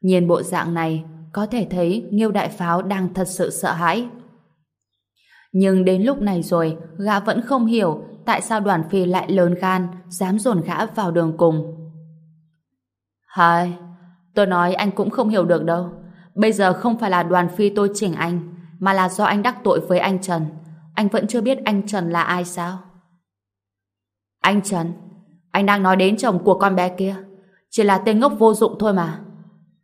Nhìn bộ dạng này, có thể thấy Nghiêu Đại Pháo đang thật sự sợ hãi. Nhưng đến lúc này rồi, gã vẫn không hiểu tại sao đoàn phi lại lớn gan, dám dồn gã vào đường cùng. Hai, tôi nói anh cũng không hiểu được đâu. Bây giờ không phải là đoàn phi tôi chỉnh anh, mà là do anh đắc tội với anh Trần. Anh vẫn chưa biết anh Trần là ai sao? Anh Trần? Anh đang nói đến chồng của con bé kia. Chỉ là tên ngốc vô dụng thôi mà.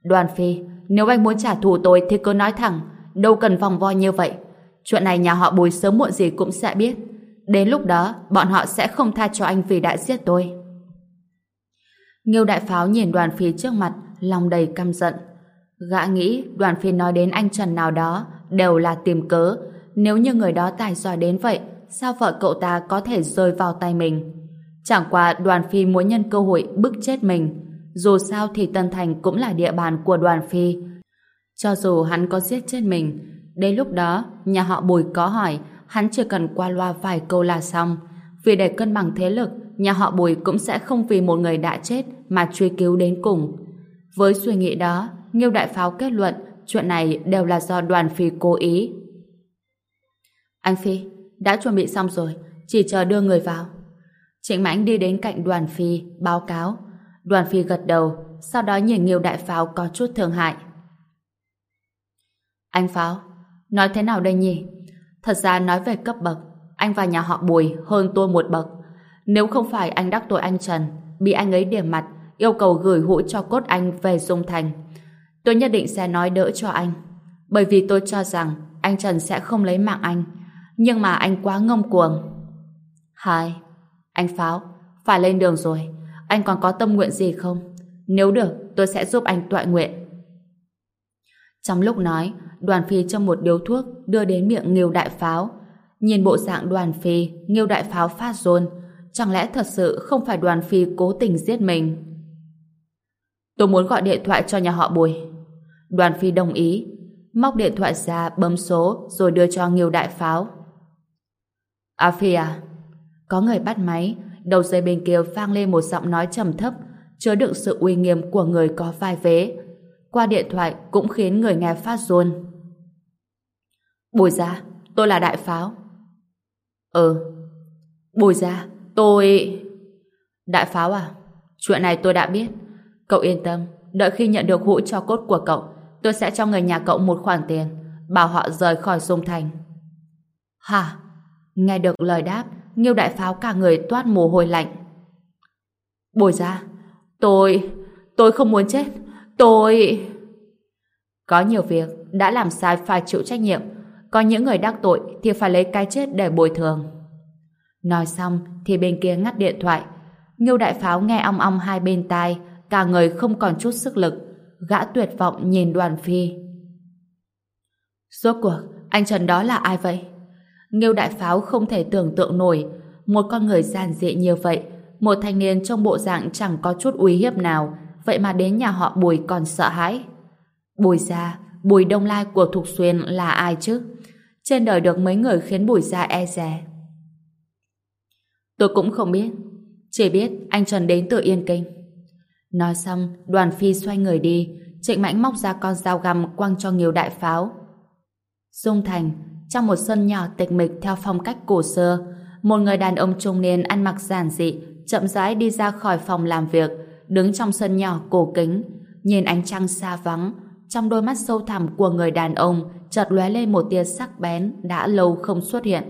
Đoàn phi, nếu anh muốn trả thù tôi thì cứ nói thẳng, đâu cần vòng vo như vậy. Chuyện này nhà họ bùi sớm muộn gì cũng sẽ biết. Đến lúc đó, bọn họ sẽ không tha cho anh vì đã giết tôi. Nghiêu đại pháo nhìn đoàn phi trước mặt, lòng đầy căm giận. Gã nghĩ đoàn phi nói đến anh Trần nào đó đều là tìm cớ. Nếu như người đó tài giỏi đến vậy, sao vợ cậu ta có thể rơi vào tay mình? Chẳng qua đoàn phi muốn nhân cơ hội bức chết mình. Dù sao thì Tân Thành cũng là địa bàn của đoàn phi. Cho dù hắn có giết chết mình, đến lúc đó nhà họ Bùi có hỏi hắn chỉ cần qua loa vài câu là xong. Vì để cân bằng thế lực, nhà họ Bùi cũng sẽ không vì một người đã chết mà truy cứu đến cùng. Với suy nghĩ đó, Nghiêu Đại Pháo kết luận chuyện này đều là do đoàn phi cố ý. Anh Phi, đã chuẩn bị xong rồi, chỉ chờ đưa người vào. Trịnh Mãnh đi đến cạnh đoàn phi, báo cáo. Đoàn phi gật đầu, sau đó nhìn Nghiêu Đại Pháo có chút thương hại. Anh Pháo, nói thế nào đây nhỉ? Thật ra nói về cấp bậc, anh và nhà họ Bùi hơn tôi một bậc. Nếu không phải anh đắc tội anh Trần, bị anh ấy điểm mặt, yêu cầu gửi hũ cho cốt anh về Dung Thành, tôi nhất định sẽ nói đỡ cho anh. Bởi vì tôi cho rằng anh Trần sẽ không lấy mạng anh. Nhưng mà anh quá ngông cuồng. Hai, anh Pháo, phải lên đường rồi. Anh còn có tâm nguyện gì không? Nếu được, tôi sẽ giúp anh tọa nguyện. Trong lúc nói, đoàn phi cho một điếu thuốc đưa đến miệng Nghiêu Đại Pháo. Nhìn bộ dạng đoàn phi, Nghiêu Đại Pháo phát rôn. Chẳng lẽ thật sự không phải đoàn phi cố tình giết mình? Tôi muốn gọi điện thoại cho nhà họ Bùi. Đoàn phi đồng ý, móc điện thoại ra bấm số rồi đưa cho Nghiêu Đại Pháo. À Phi à? Có người bắt máy, đầu dây bên kia vang lên một giọng nói trầm thấp, chứa đựng sự uy nghiêm của người có vai vế. Qua điện thoại cũng khiến người nghe phát run. Bùi ra, tôi là Đại Pháo. Ừ. Bùi ra, tôi... Đại Pháo à? Chuyện này tôi đã biết. Cậu yên tâm, đợi khi nhận được hũ cho cốt của cậu, tôi sẽ cho người nhà cậu một khoản tiền, bảo họ rời khỏi Dung Thành. Hả? Nghe được lời đáp, Nghiêu Đại Pháo cả người toát mồ hôi lạnh. Bùi ra, tôi, tôi không muốn chết. Tôi... Có nhiều việc đã làm sai phải chịu trách nhiệm. Có những người đắc tội thì phải lấy cái chết để bồi thường. Nói xong thì bên kia ngắt điện thoại. Ngưu đại pháo nghe ong ong hai bên tai, cả người không còn chút sức lực. Gã tuyệt vọng nhìn đoàn phi. Rốt cuộc, anh Trần đó là ai vậy? Ngưu đại pháo không thể tưởng tượng nổi một con người giản dị như vậy, một thanh niên trong bộ dạng chẳng có chút uy hiếp nào, vậy mà đến nhà họ Bùi còn sợ hãi. Bùi gia, Bùi Đông Lai của Thục Xuyên là ai chứ? Trên đời được mấy người khiến Bùi gia e dè. Tôi cũng không biết, chỉ biết anh Trần đến từ Yên Kinh. Nói xong, đoàn phi xoay người đi, Trịnh Mãnh móc ra con dao găm quăng cho nhiều Đại Pháo. Dung Thành, trong một sân nhỏ tịch mịch theo phong cách cổ xưa, một người đàn ông trung niên ăn mặc giản dị, chậm rãi đi ra khỏi phòng làm việc, đứng trong sân nhỏ cổ kính, nhìn ánh trăng xa vắng, trong đôi mắt sâu thẳm của người đàn ông chợt lóe lên một tia sắc bén đã lâu không xuất hiện.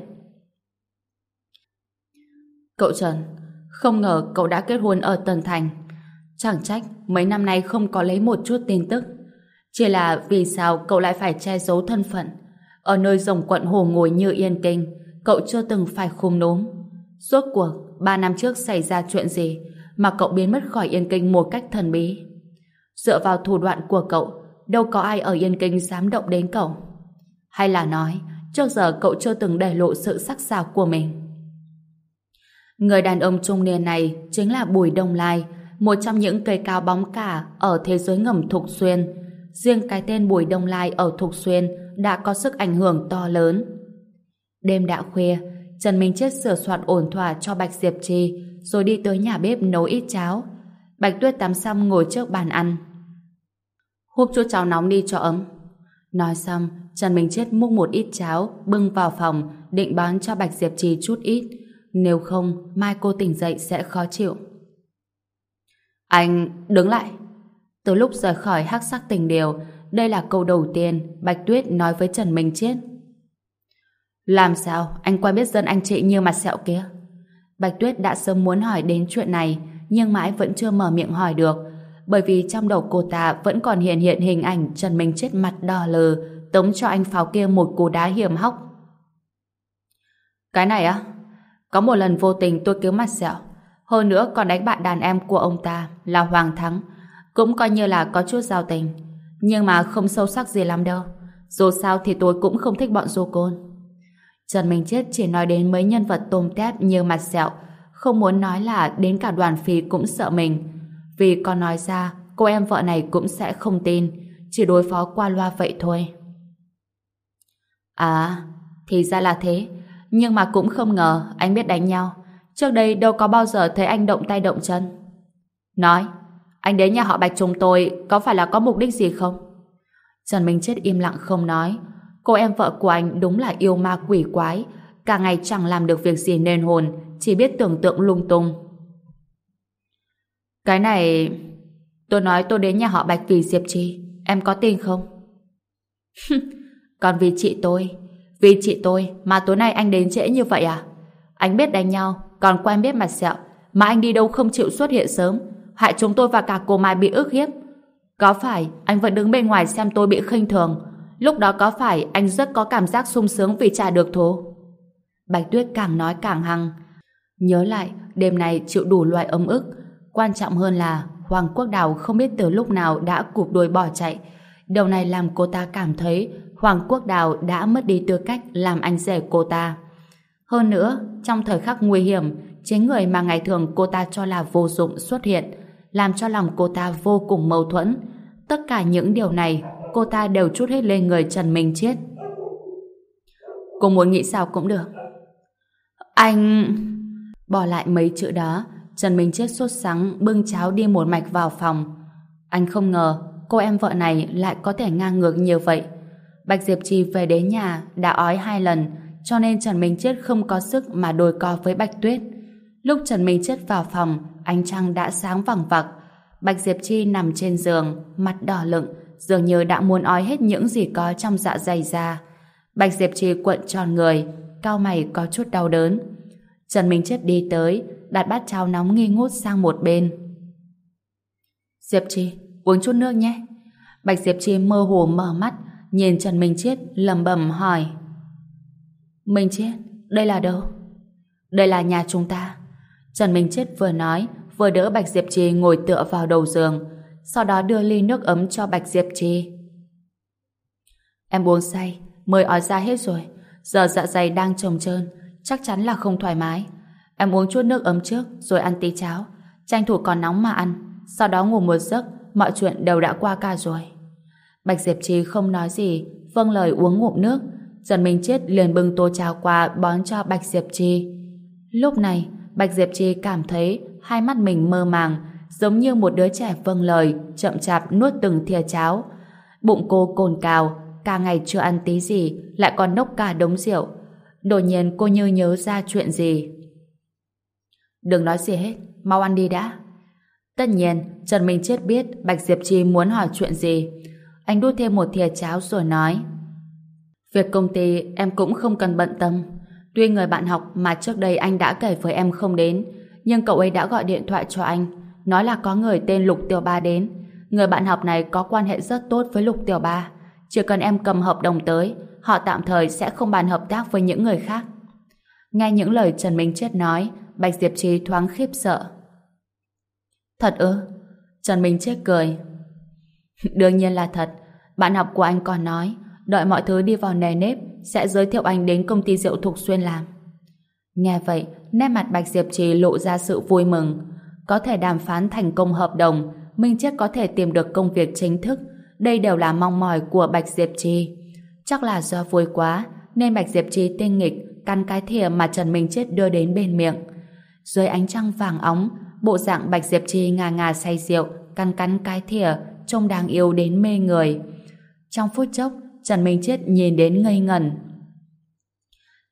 Cậu Trần, không ngờ cậu đã kết hôn ở Tần Thành. Chẳng trách mấy năm nay không có lấy một chút tin tức. Chỉ là vì sao cậu lại phải che giấu thân phận. Ở nơi rồng quận hồ ngồi như yên kinh, cậu chưa từng phải khung núm. Suốt cuộc, ba năm trước xảy ra chuyện gì mà cậu biến mất khỏi yên kinh một cách thần bí. Dựa vào thủ đoạn của cậu, đâu có ai ở yên kinh dám động đến cậu. Hay là nói, trước giờ cậu chưa từng để lộ sự sắc sảo của mình. Người đàn ông trung niên này chính là Bùi Đông Lai, một trong những cây cao bóng cả ở thế giới ngầm Thục Xuyên. Riêng cái tên Bùi Đông Lai ở Thục Xuyên đã có sức ảnh hưởng to lớn. Đêm đã khuya, Trần Minh Chết sửa soạn ổn thỏa cho Bạch Diệp Trì, rồi đi tới nhà bếp nấu ít cháo. Bạch Tuyết tắm xong ngồi trước bàn ăn. Húp chút cháo nóng đi cho ấm. Nói xong, Trần Minh Chết múc một ít cháo, bưng vào phòng, định bán cho Bạch Diệp Trì chút ít. Nếu không, mai cô tỉnh dậy sẽ khó chịu. Anh, đứng lại. Từ lúc rời khỏi hắc sắc tình điều, đây là câu đầu tiên Bạch Tuyết nói với Trần Minh Chết. Làm sao anh qua biết dân anh chị như mặt sẹo kia? Bạch Tuyết đã sớm muốn hỏi đến chuyện này, nhưng mãi vẫn chưa mở miệng hỏi được, bởi vì trong đầu cô ta vẫn còn hiện hiện hình ảnh Trần Minh chết mặt đỏ lờ, tống cho anh pháo kia một cú đá hiểm hóc. Cái này á? Có một lần vô tình tôi cứu mặt sẹo, hơn nữa còn đánh bạn đàn em của ông ta là Hoàng Thắng, cũng coi như là có chút giao tình, nhưng mà không sâu sắc gì lắm đâu. Dù sao thì tôi cũng không thích bọn du côn. Trần Minh Chết chỉ nói đến mấy nhân vật tôm tép như mặt sẹo, không muốn nói là đến cả đoàn phi cũng sợ mình. Vì con nói ra, cô em vợ này cũng sẽ không tin, chỉ đối phó qua loa vậy thôi. À, thì ra là thế, nhưng mà cũng không ngờ anh biết đánh nhau. Trước đây đâu có bao giờ thấy anh động tay động chân. Nói, anh đến nhà họ Bạch chúng tôi có phải là có mục đích gì không? Trần Minh Chết im lặng không nói, Cô em vợ của anh đúng là yêu ma quỷ quái, cả ngày chẳng làm được việc gì nên hồn, chỉ biết tưởng tượng lung tung. Cái này... Tôi nói tôi đến nhà họ Bạch vì Diệp Trì, em có tin không? Còn vì chị tôi, vì chị tôi mà tối nay anh đến trễ như vậy à? Anh biết đánh nhau, còn quen biết mặt sẹo, mà anh đi đâu không chịu xuất hiện sớm, hại chúng tôi và cả cô Mai bị ức hiếp. Có phải anh vẫn đứng bên ngoài xem tôi bị khinh thường, Lúc đó có phải anh rất có cảm giác sung sướng vì trả được thố? Bạch Tuyết càng nói càng hăng. Nhớ lại, đêm này chịu đủ loại ấm ức. Quan trọng hơn là Hoàng Quốc Đào không biết từ lúc nào đã cụp đuôi bỏ chạy. Điều này làm cô ta cảm thấy Hoàng Quốc Đào đã mất đi tư cách làm anh rể cô ta. Hơn nữa, trong thời khắc nguy hiểm, chính người mà ngày thường cô ta cho là vô dụng xuất hiện, làm cho lòng cô ta vô cùng mâu thuẫn. Tất cả những điều này cô ta đều chút hết lên người Trần Minh Chết. Cô muốn nghĩ sao cũng được. Anh... Bỏ lại mấy chữ đó, Trần Minh Chết sốt sắng bưng cháo đi một mạch vào phòng. Anh không ngờ cô em vợ này lại có thể ngang ngược như vậy. Bạch Diệp Trì về đến nhà đã ói hai lần cho nên Trần Minh Chết không có sức mà đôi co với Bạch Tuyết. Lúc Trần Minh Chết vào phòng, ánh trăng đã sáng vằng vặc. Bạch Diệp Chi nằm trên giường, mặt đỏ lựng, dường như đã muốn ói hết những gì có trong dạ dày ra. Bạch Diệp Trì cuộn tròn người, cao mày có chút đau đớn. Trần Minh Chết đi tới, đặt bát cháo nóng nghi ngút sang một bên. Diệp Trì, uống chút nước nhé. Bạch Diệp Trì mơ hồ mở mắt, nhìn Trần Minh Chết lầm bầm hỏi. Minh Chết, đây là đâu? Đây là nhà chúng ta. Trần Minh Chết vừa nói, vừa đỡ Bạch Diệp Trì ngồi tựa vào đầu giường, sau đó đưa ly nước ấm cho Bạch Diệp Trì. Em uống say, mời ói ra hết rồi. Giờ dạ dày đang trồng trơn, chắc chắn là không thoải mái. Em uống chút nước ấm trước, rồi ăn tí cháo. Tranh thủ còn nóng mà ăn, sau đó ngủ một giấc, mọi chuyện đều đã qua cả rồi. Bạch Diệp Trì không nói gì, vâng lời uống ngụm nước. dần Minh Chết liền bưng tô cháo qua bón cho Bạch Diệp Trì. Lúc này, Bạch Diệp Trì cảm thấy hai mắt mình mơ màng, giống như một đứa trẻ vâng lời, chậm chạp nuốt từng thìa cháo. Bụng cô cồn cào, cả ngày chưa ăn tí gì, lại còn nốc cả đống rượu. Đột nhiên cô như nhớ ra chuyện gì. Đừng nói gì hết, mau ăn đi đã. Tất nhiên, Trần Minh Chết biết Bạch Diệp chi muốn hỏi chuyện gì. Anh đút thêm một thìa cháo rồi nói Việc công ty em cũng không cần bận tâm. Tuy người bạn học mà trước đây anh đã kể với em không đến, nhưng cậu ấy đã gọi điện thoại cho anh, nói là có người tên Lục Tiểu Ba đến. Người bạn học này có quan hệ rất tốt với Lục Tiểu Ba. Chỉ cần em cầm hợp đồng tới, họ tạm thời sẽ không bàn hợp tác với những người khác. Nghe những lời Trần Minh Chết nói, Bạch Diệp Trì thoáng khiếp sợ. Thật ư? Trần Minh Chết cười. Đương nhiên là thật. Bạn học của anh còn nói, đợi mọi thứ đi vào nề nếp, sẽ giới thiệu anh đến công ty rượu Thục Xuyên làm. Nghe vậy, nét mặt Bạch Diệp Trì lộ ra sự vui mừng. Có thể đàm phán thành công hợp đồng, Minh Chết có thể tìm được công việc chính thức. Đây đều là mong mỏi của Bạch Diệp Trì. Chắc là do vui quá, nên Bạch Diệp Trì tinh nghịch căn cái thìa mà Trần Minh Chết đưa đến bên miệng. Dưới ánh trăng vàng óng, bộ dạng Bạch Diệp Trì ngà ngà say rượu, căn cắn cái thìa, trông đáng yêu đến mê người. Trong phút chốc, Trần Minh Chết nhìn đến ngây ngẩn.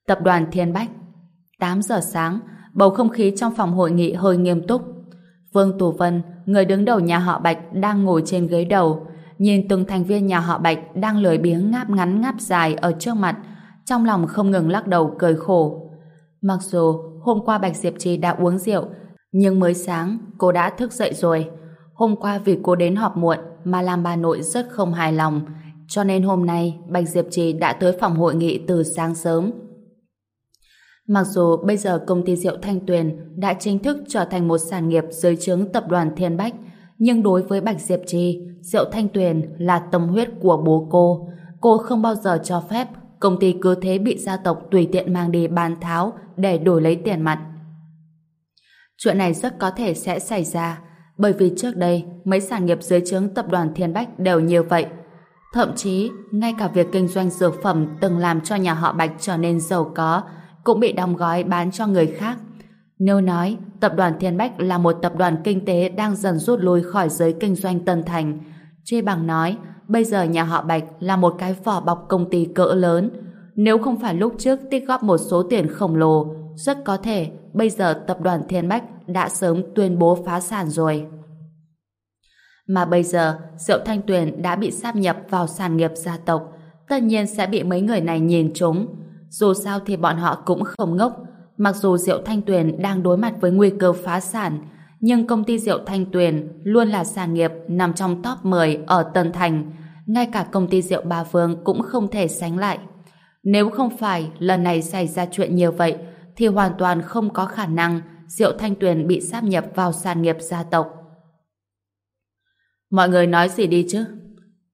Tập đoàn Thiên Bách 8 giờ sáng, bầu không khí trong phòng hội nghị hơi nghiêm túc. Vương Tù Vân, người đứng đầu nhà họ Bạch đang ngồi trên ghế đầu, nhìn từng thành viên nhà họ Bạch đang lười biếng ngáp ngắn ngáp dài ở trước mặt, trong lòng không ngừng lắc đầu cười khổ. Mặc dù hôm qua Bạch Diệp Trì đã uống rượu, nhưng mới sáng cô đã thức dậy rồi. Hôm qua vì cô đến họp muộn mà làm bà nội rất không hài lòng, cho nên hôm nay Bạch Diệp Trì đã tới phòng hội nghị từ sáng sớm. Mặc dù bây giờ công ty rượu Thanh Tuyền đã chính thức trở thành một sản nghiệp dưới trướng tập đoàn Thiên Bách, nhưng đối với Bạch Diệp Trì, rượu Thanh Tuyền là tâm huyết của bố cô. Cô không bao giờ cho phép công ty cứ thế bị gia tộc tùy tiện mang đi bán tháo để đổi lấy tiền mặt. Chuyện này rất có thể sẽ xảy ra, bởi vì trước đây mấy sản nghiệp dưới trướng tập đoàn Thiên Bách đều như vậy. Thậm chí, ngay cả việc kinh doanh dược phẩm từng làm cho nhà họ Bạch trở nên giàu có cũng bị đóng gói bán cho người khác. Nếu nói tập đoàn Thiên Bách là một tập đoàn kinh tế đang dần rút lui khỏi giới kinh doanh Tân Thành, Chê bằng nói bây giờ nhà họ Bạch là một cái vỏ bọc công ty cỡ lớn. Nếu không phải lúc trước tích góp một số tiền khổng lồ, rất có thể bây giờ tập đoàn Thiên Bách đã sớm tuyên bố phá sản rồi. Mà bây giờ, rượu thanh tuyền đã bị sáp nhập vào sản nghiệp gia tộc, tất nhiên sẽ bị mấy người này nhìn trúng. Dù sao thì bọn họ cũng không ngốc. Mặc dù rượu thanh tuyền đang đối mặt với nguy cơ phá sản, nhưng công ty rượu thanh tuyền luôn là sản nghiệp nằm trong top 10 ở Tân Thành. Ngay cả công ty rượu Ba Vương cũng không thể sánh lại. Nếu không phải lần này xảy ra chuyện như vậy, thì hoàn toàn không có khả năng rượu thanh tuyền bị sáp nhập vào sản nghiệp gia tộc. Mọi người nói gì đi chứ?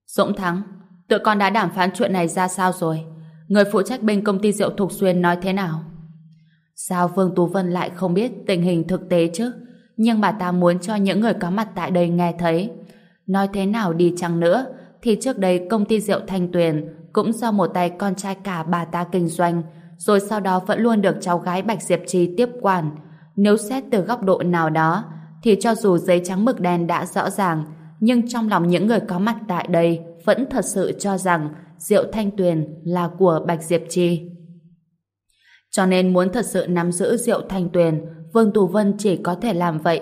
Dũng Thắng, tụi con đã đàm phán chuyện này ra sao rồi? Người phụ trách bên công ty rượu Thục Xuyên nói thế nào? Sao Vương Tú Vân lại không biết tình hình thực tế chứ? Nhưng bà ta muốn cho những người có mặt tại đây nghe thấy. Nói thế nào đi chăng nữa, thì trước đây công ty rượu Thanh Tuyền cũng do một tay con trai cả bà ta kinh doanh, rồi sau đó vẫn luôn được cháu gái Bạch Diệp Trì tiếp quản. Nếu xét từ góc độ nào đó, thì cho dù giấy trắng mực đen đã rõ ràng, nhưng trong lòng những người có mặt tại đây vẫn thật sự cho rằng rượu thanh tuyền là của Bạch Diệp Trì. Cho nên muốn thật sự nắm giữ rượu thanh tuyền, Vương Tù Vân chỉ có thể làm vậy.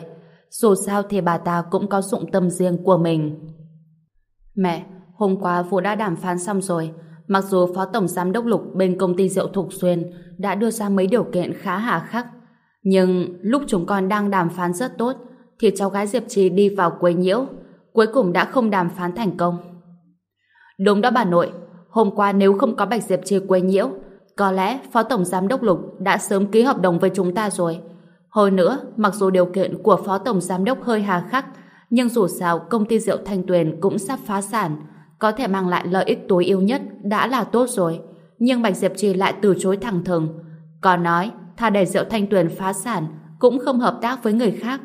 Dù sao thì bà ta cũng có dụng tâm riêng của mình. Mẹ, hôm qua Vũ đã đàm phán xong rồi. Mặc dù Phó Tổng Giám Đốc Lục bên công ty rượu Thục Xuyên đã đưa ra mấy điều kiện khá hà khắc, Nhưng lúc chúng con đang đàm phán rất tốt, thì cháu gái Diệp Trì đi vào quấy nhiễu, cuối cùng đã không đàm phán thành công. Đúng đó bà nội, hôm qua nếu không có Bạch Diệp chê quấy nhiễu, có lẽ Phó Tổng Giám Đốc Lục đã sớm ký hợp đồng với chúng ta rồi. Hồi nữa, mặc dù điều kiện của Phó Tổng Giám Đốc hơi hà khắc, nhưng dù sao công ty rượu Thanh Tuyền cũng sắp phá sản, có thể mang lại lợi ích tối ưu nhất đã là tốt rồi. Nhưng Bạch Diệp Trì lại từ chối thẳng thừng. Còn nói, thà để rượu Thanh Tuyền phá sản, cũng không hợp tác với người khác.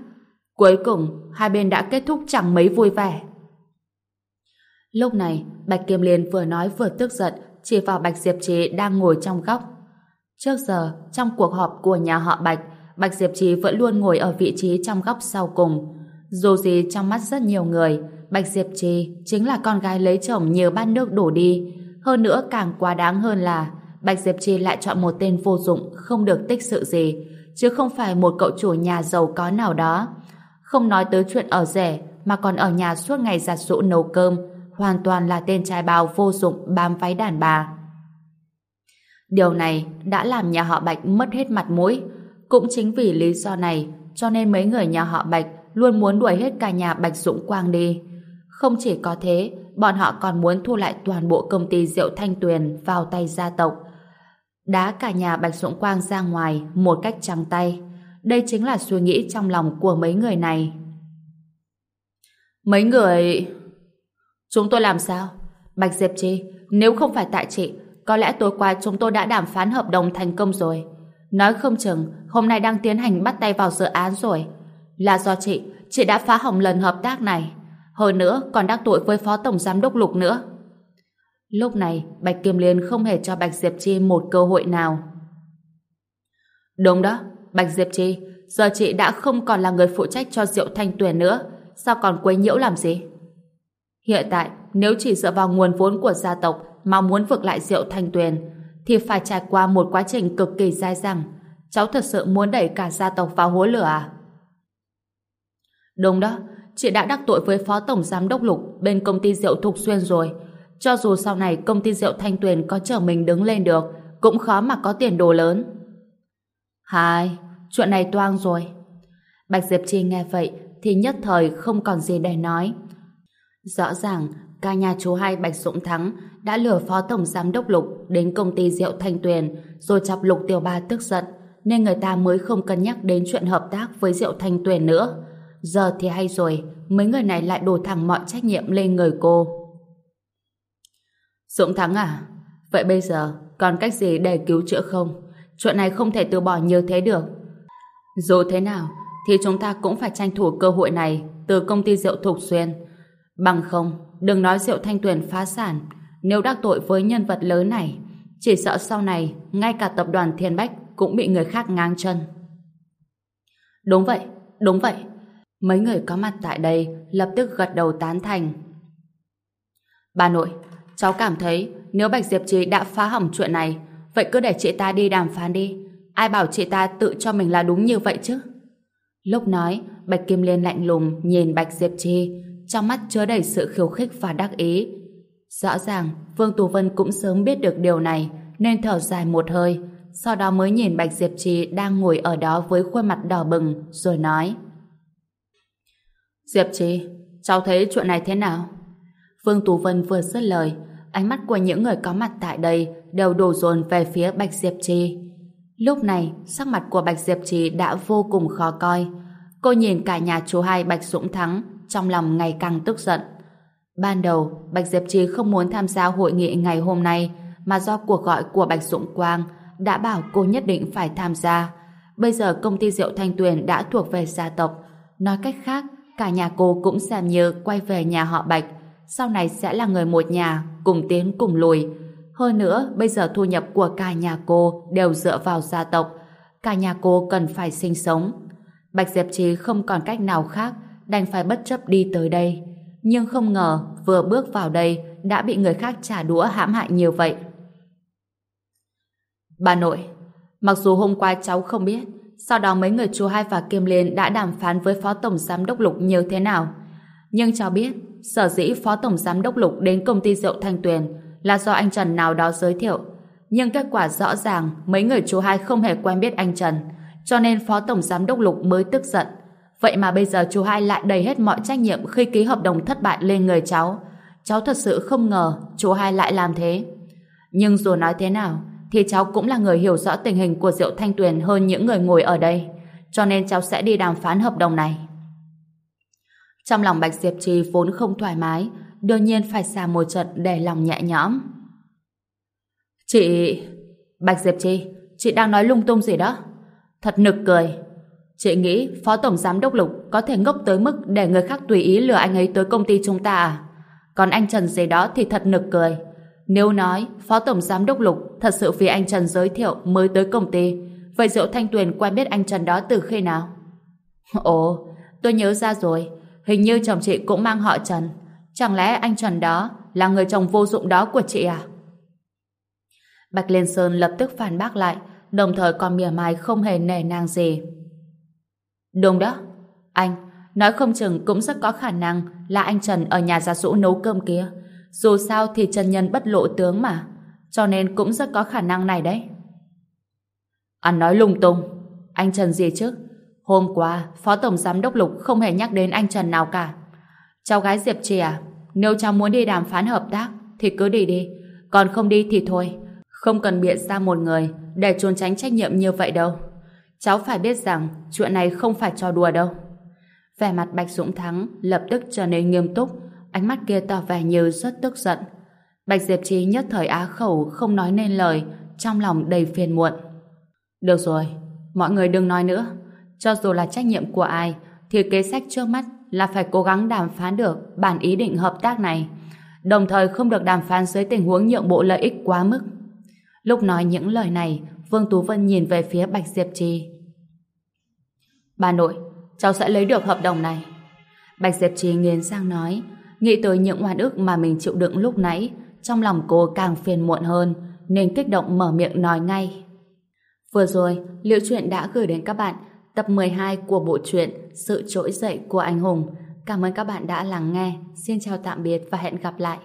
Cuối cùng, hai bên đã kết thúc chẳng mấy vui vẻ. Lúc này, Bạch Kiêm Liên vừa nói vừa tức giận, chỉ vào Bạch Diệp Trì đang ngồi trong góc. Trước giờ, trong cuộc họp của nhà họ Bạch, Bạch Diệp Trì vẫn luôn ngồi ở vị trí trong góc sau cùng. Dù gì trong mắt rất nhiều người, Bạch Diệp Trì chính là con gái lấy chồng nhờ bát nước đổ đi. Hơn nữa càng quá đáng hơn là Bạch Diệp Trì lại chọn một tên vô dụng không được tích sự gì, chứ không phải một cậu chủ nhà giàu có nào đó. Không nói tới chuyện ở rẻ, mà còn ở nhà suốt ngày giặt rũ nấu cơm, hoàn toàn là tên trai bao vô dụng bám váy đàn bà. Điều này đã làm nhà họ Bạch mất hết mặt mũi. Cũng chính vì lý do này, cho nên mấy người nhà họ Bạch luôn muốn đuổi hết cả nhà Bạch Dũng Quang đi. Không chỉ có thế, bọn họ còn muốn thu lại toàn bộ công ty rượu Thanh Tuyền vào tay gia tộc. Đá cả nhà Bạch Dũng Quang ra ngoài một cách trắng tay. Đây chính là suy nghĩ trong lòng của mấy người này. Mấy người... Chúng tôi làm sao? Bạch Diệp Chi, nếu không phải tại chị, có lẽ tối qua chúng tôi đã đàm phán hợp đồng thành công rồi. Nói không chừng, hôm nay đang tiến hành bắt tay vào dự án rồi. Là do chị, chị đã phá hỏng lần hợp tác này. Hơn nữa, còn đắc tội với Phó Tổng Giám Đốc Lục nữa. Lúc này, Bạch Kim Liên không hề cho Bạch Diệp Chi một cơ hội nào. Đúng đó, Bạch Diệp Chi, giờ chị đã không còn là người phụ trách cho Diệu Thanh Tuyền nữa. Sao còn quấy nhiễu làm gì? Hiện tại, nếu chỉ dựa vào nguồn vốn của gia tộc mà muốn vực lại Diệu Thanh Tuyền, thì phải trải qua một quá trình cực kỳ dai dẳng. Cháu thật sự muốn đẩy cả gia tộc vào hố lửa à? Đúng đó, chị đã đắc tội với Phó Tổng Giám Đốc Lục bên công ty rượu Thục Xuyên rồi. Cho dù sau này công ty rượu Thanh Tuyền có trở mình đứng lên được, cũng khó mà có tiền đồ lớn. Hai, chuyện này toang rồi. Bạch Diệp Chi nghe vậy thì nhất thời không còn gì để nói. Rõ ràng, ca nhà chú hai Bạch Dũng Thắng đã lừa Phó Tổng Giám Đốc Lục đến công ty rượu Thanh Tuyền rồi chọc Lục Tiểu Ba tức giận nên người ta mới không cân nhắc đến chuyện hợp tác với rượu Thanh Tuyền nữa. Giờ thì hay rồi, mấy người này lại đổ thẳng mọi trách nhiệm lên người cô. Dũng Thắng à? Vậy bây giờ còn cách gì để cứu chữa không? Chuyện này không thể từ bỏ như thế được. Dù thế nào, thì chúng ta cũng phải tranh thủ cơ hội này từ công ty rượu Thục Xuyên. Bằng không, đừng nói rượu Thanh Tuyền phá sản. Nếu đắc tội với nhân vật lớn này, chỉ sợ sau này, ngay cả tập đoàn Thiên Bách cũng bị người khác ngang chân. Đúng vậy, đúng vậy. Mấy người có mặt tại đây lập tức gật đầu tán thành. Bà nội, cháu cảm thấy nếu Bạch Diệp Trì đã phá hỏng chuyện này, vậy cứ để chị ta đi đàm phán đi. Ai bảo chị ta tự cho mình là đúng như vậy chứ? Lúc nói, Bạch Kim Liên lạnh lùng nhìn Bạch Diệp Trì, trong mắt chứa đầy sự khiêu khích và đắc ý. Rõ ràng, Vương Tú Vân cũng sớm biết được điều này, nên thở dài một hơi, sau đó mới nhìn Bạch Diệp Trì đang ngồi ở đó với khuôn mặt đỏ bừng, rồi nói. Diệp Trì, cháu thấy chuyện này thế nào? Vương Tú Vân vừa dứt lời, ánh mắt của những người có mặt tại đây đều đổ dồn về phía Bạch Diệp Trì. Lúc này, sắc mặt của Bạch Diệp Trì đã vô cùng khó coi. Cô nhìn cả nhà chú hai Bạch Dũng Thắng, trong lòng ngày càng tức giận. Ban đầu, Bạch Diệp Trì không muốn tham gia hội nghị ngày hôm nay, mà do cuộc gọi của Bạch Dũng Quang đã bảo cô nhất định phải tham gia. Bây giờ công ty rượu Thanh Tuyền đã thuộc về gia tộc. Nói cách khác, cả nhà cô cũng xem như quay về nhà họ Bạch. Sau này sẽ là người một nhà, cùng tiến cùng lùi. Hơn nữa, bây giờ thu nhập của cả nhà cô đều dựa vào gia tộc. Cả nhà cô cần phải sinh sống. Bạch Diệp Trì không còn cách nào khác, đành phải bất chấp đi tới đây. Nhưng không ngờ, vừa bước vào đây, đã bị người khác trả đũa hãm hại nhiều vậy. Bà nội, mặc dù hôm qua cháu không biết, sau đó mấy người chú Hai và Kim Liên đã đàm phán với Phó Tổng Giám Đốc Lục như thế nào. Nhưng cháu biết, sở dĩ Phó Tổng Giám Đốc Lục đến công ty rượu Thanh Tuyền là do anh Trần nào đó giới thiệu. Nhưng kết quả rõ ràng mấy người chú Hai không hề quen biết anh Trần. cho nên Phó Tổng Giám Đốc Lục mới tức giận. Vậy mà bây giờ chú hai lại đầy hết mọi trách nhiệm khi ký hợp đồng thất bại lên người cháu. Cháu thật sự không ngờ chú hai lại làm thế. Nhưng dù nói thế nào, thì cháu cũng là người hiểu rõ tình hình của Diệu Thanh Tuyền hơn những người ngồi ở đây. Cho nên cháu sẽ đi đàm phán hợp đồng này. Trong lòng Bạch Diệp Trì vốn không thoải mái, đương nhiên phải xả một trận để lòng nhẹ nhõm. Chị... Bạch Diệp Trì, chị đang nói lung tung gì đó? Thật nực cười. Chị nghĩ Phó Tổng Giám Đốc Lục có thể ngốc tới mức để người khác tùy ý lừa anh ấy tới công ty chúng ta à? Còn anh Trần gì đó thì thật nực cười. Nếu nói Phó Tổng Giám Đốc Lục thật sự vì anh Trần giới thiệu mới tới công ty, vậy Diệu Thanh Tuyền quen biết anh Trần đó từ khi nào? Ồ, tôi nhớ ra rồi. Hình như chồng chị cũng mang họ Trần. Chẳng lẽ anh Trần đó là người chồng vô dụng đó của chị à? Bạch Liên Sơn lập tức phản bác lại, đồng thời còn mỉa mai không hề nể nang gì. Đúng đó, anh, nói không chừng cũng rất có khả năng là anh Trần ở nhà gia sũ nấu cơm kia. Dù sao thì Trần Nhân bất lộ tướng mà, cho nên cũng rất có khả năng này đấy. Anh nói lung tung, anh Trần gì chứ? Hôm qua, Phó Tổng Giám Đốc Lục không hề nhắc đến anh Trần nào cả. Cháu gái Diệp Trì à, nếu cháu muốn đi đàm phán hợp tác, thì cứ đi đi, còn không đi thì thôi. Không cần biện ra một người để trốn tránh trách nhiệm như vậy đâu. Cháu phải biết rằng chuyện này không phải trò đùa đâu. Vẻ mặt Bạch Dũng Thắng lập tức trở nên nghiêm túc, ánh mắt kia tỏ vẻ như rất tức giận. Bạch Diệp Trí nhất thời á khẩu không nói nên lời, trong lòng đầy phiền muộn. Được rồi, mọi người đừng nói nữa. Cho dù là trách nhiệm của ai, thì kế sách trước mắt là phải cố gắng đàm phán được bản ý định hợp tác này, đồng thời không được đàm phán dưới tình huống nhượng bộ lợi ích quá mức. Lúc nói những lời này, Vương Tú Vân nhìn về phía Bạch Diệp Trì. Bà nội, cháu sẽ lấy được hợp đồng này. Bạch Diệp Trì nghiến sang nói, nghĩ tới những oan ức mà mình chịu đựng lúc nãy, trong lòng cô càng phiền muộn hơn, nên kích động mở miệng nói ngay. Vừa rồi, Liễu Chuyện đã gửi đến các bạn tập 12 của bộ truyện Sự trỗi dậy của anh hùng. Cảm ơn các bạn đã lắng nghe. Xin chào tạm biệt và hẹn gặp lại.